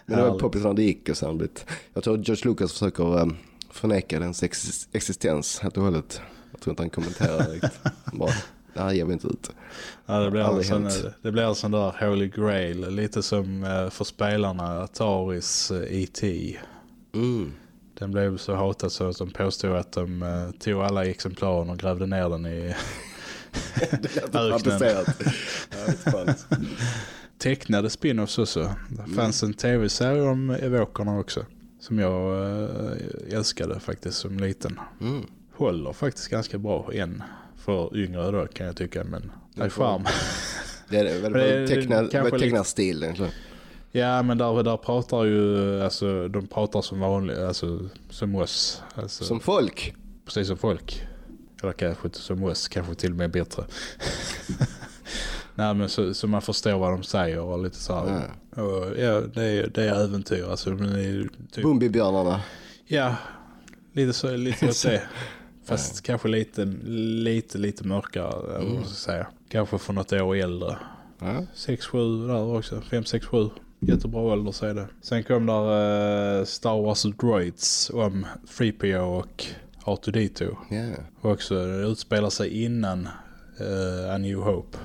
Men det var poppis när det gick och blivit. Jag tror att George Lucas försöker um, förneka dens ex existens helt och hållet. Jag tror inte han kommenterar riktigt. Bara, det här ger vi inte ut. Ja, det blir alltså en, det blir alltså en där Holy Grail. Lite som eh, för spelarna Ataris eh, E.T. Mm. Den blev så hatad så att de påstod att de eh, tog alla exemplaren och grävde ner den i öknen. Tecknade spin-offs också. Det fanns en tv-serie om evokerna också. Som jag eh, älskade faktiskt som liten. Mm. Håller faktiskt ganska bra än. För yngre då kan jag tycka. Men det är charm. Det är det. Väl Det är tecknad, Ja, men där, där pratar ju, alltså de pratar som vanligt, alltså som oss. Alltså, Som folk. Precis som folk. Eller kanske inte som oss, kanske till och med bättre. Nej, men så, så man förstår vad de säger och lite så här. Och, ja, det är, det är äventyr. Alltså, men det är, typ, Bumbibjörnarna. ja, lite så, lite åt det. Fast kanske lite, lite, lite mörkare, ska säga. Kanske för något år äldre. Ja. 6-7 där också. 5-6-7. Jättebra ålder så är det. Sen kom där eh, Star Wars Droids om 3PO och R2D2. Ja. Och också det utspelar sig innan eh, A New Hope.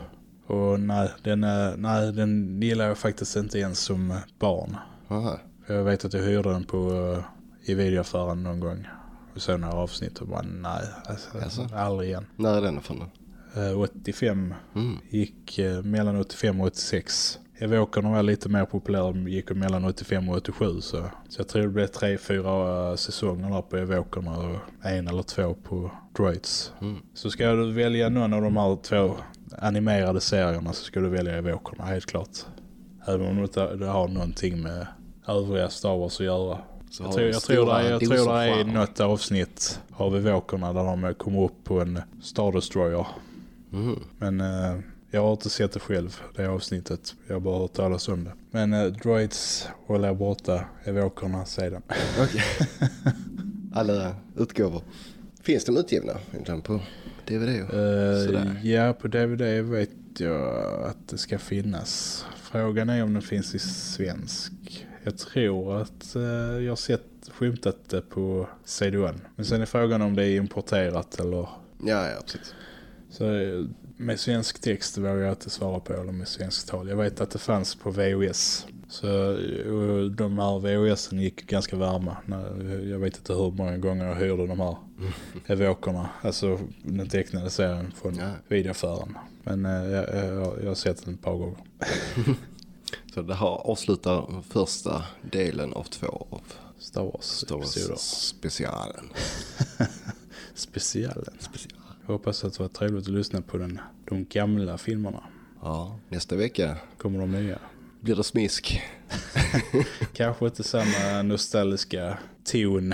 Och nej den, är, nej, den gillar jag faktiskt inte ens som barn. Aha. Jag vet att jag hyrde den på, eh, i videoaffären någon gång. Och så några avsnitt och bara nej, alltså, Jaså? aldrig igen. När är den ifrån då? Eh, 85 Mm. gick eh, mellan 85 och 86. Evokerna var lite mer populära, gick mellan 85 och 87 så, så jag tror det blev tre, fyra eh, säsonger där på Evokerna och en eller två på Droids. Mm. Så ska du välja någon av de här två animerade serierna så ska du välja Evokerna, helt klart. Även om det inte det har någonting med övriga Star Wars att göra. Så Jag tror, de jag tror, det, jag doser tror det är charm. något avsnitt av Evokerna där de kommer upp på en Star Destroyer. Mm. Men eh, Jag har inte sett det själv, det avsnittet. Jag har bara hört talas om det. Men uh, Droids håller jag borta, evokerna sedan. Okej. Alla utgåvor. Finns de utgivna? Ibland på DVD? och Eh, sådär. ja, på DVD vet jag att det ska finnas. Frågan är om den finns i svensk. Jag tror att eh, jag har sett skymtat det på CD-ON. Men sen är frågan om det är importerat eller... Ja, ja, precis. Så eh, med svensk text vågar jag inte svara på eller med svensk tal. Jag vet att det fanns på VHS. Så de här VHSen gick ganska varma. Jag vet inte hur många gånger jag hyrde de här evokerna. Alltså den tecknade serien från Ja. videoaffären. Men eh, jag, jag, jag har sett den ett par gånger. Så det här avslutar första delen av två av Star Wars, Star. Wars specialen. Specialen. Special. Hoppas att det var trevligt att lyssna på den, de gamla filmerna. Ja, nästa vecka Kommer de nya? blir det smisk. Kanske inte samma nostalgiska ton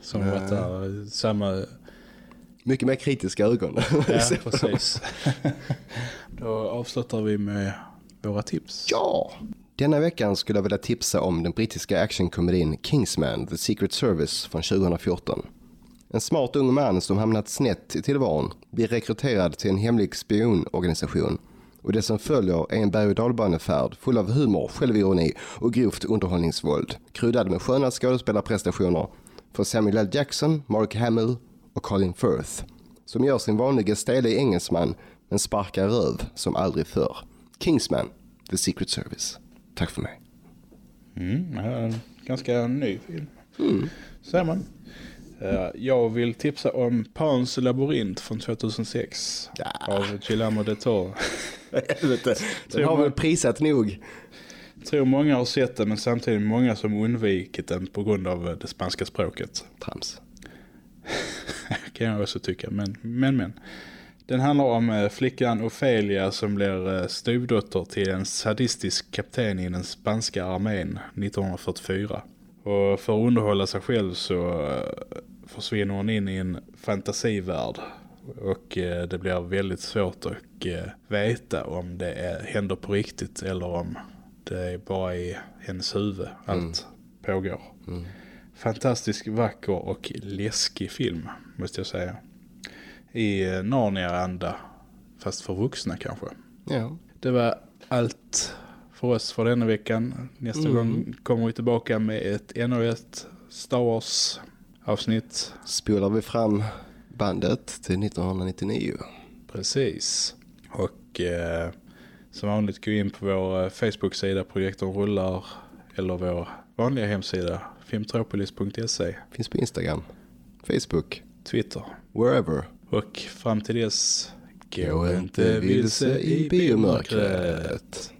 som Nej. varit där. Samma Mycket mer kritiska ögon. Ja, precis. Då avslutar vi med våra tips. Ja! Denna veckan skulle jag vilja tipsa om den brittiska actionkomedin Kingsman, The Secret Service från 2014. En smart ung man som hamnat snett i tillvaron blir rekryterad till en hemlig spionorganisation. Och det som följer är en berg och dalbanefärd full av humor, självironi och grovt underhållningsvåld. Kryddad med sköna skådespelarprestationer från Samuel L. Jackson, Mark Hamill och Colin Firth. Som gör sin vanliga stela engelsman men sparkar röv som aldrig förr. Kingsman, The Secret Service. Tack för mig. Mm, ganska ny film. Ser man. Eh, Jag vill tipsa om Pans labyrint från 2006 av Guillermo del Toro. Helvete. Den har väl prisat nog. tror många har sett den men samtidigt många som undvikit den på grund av eh, det spanska språket. Trams. kan jag också tycka. Men, men, men. Den handlar om eh, flickan Ofelia som blir styvdotter till en sadistisk kapten i den spanska armén 1944. Och för att underhålla sig själv så eh, försvinner hon in i en fantasivärld. Och eh, det blir väldigt svårt att eh, veta om det är, händer på riktigt eller om det är bara i hennes huvud allt pågår. Fantastiskt vacker och läskig film måste jag säga. I Narnia-anda fast för vuxna kanske. Ja. Det var allt för oss för denna veckan. Nästa gång kommer vi tillbaka med ett ännu ett Star Wars avsnitt. Spolar vi fram bandet till 1999. Precis. Och eh, som vanligt gå in på vår eh, Facebook-sida Projektorn rullar eller vår vanliga hemsida filmtropolis.se, Finns på Instagram, Facebook, Twitter. wherever. Och fram till dess, Gå inte vilse i biomörkret.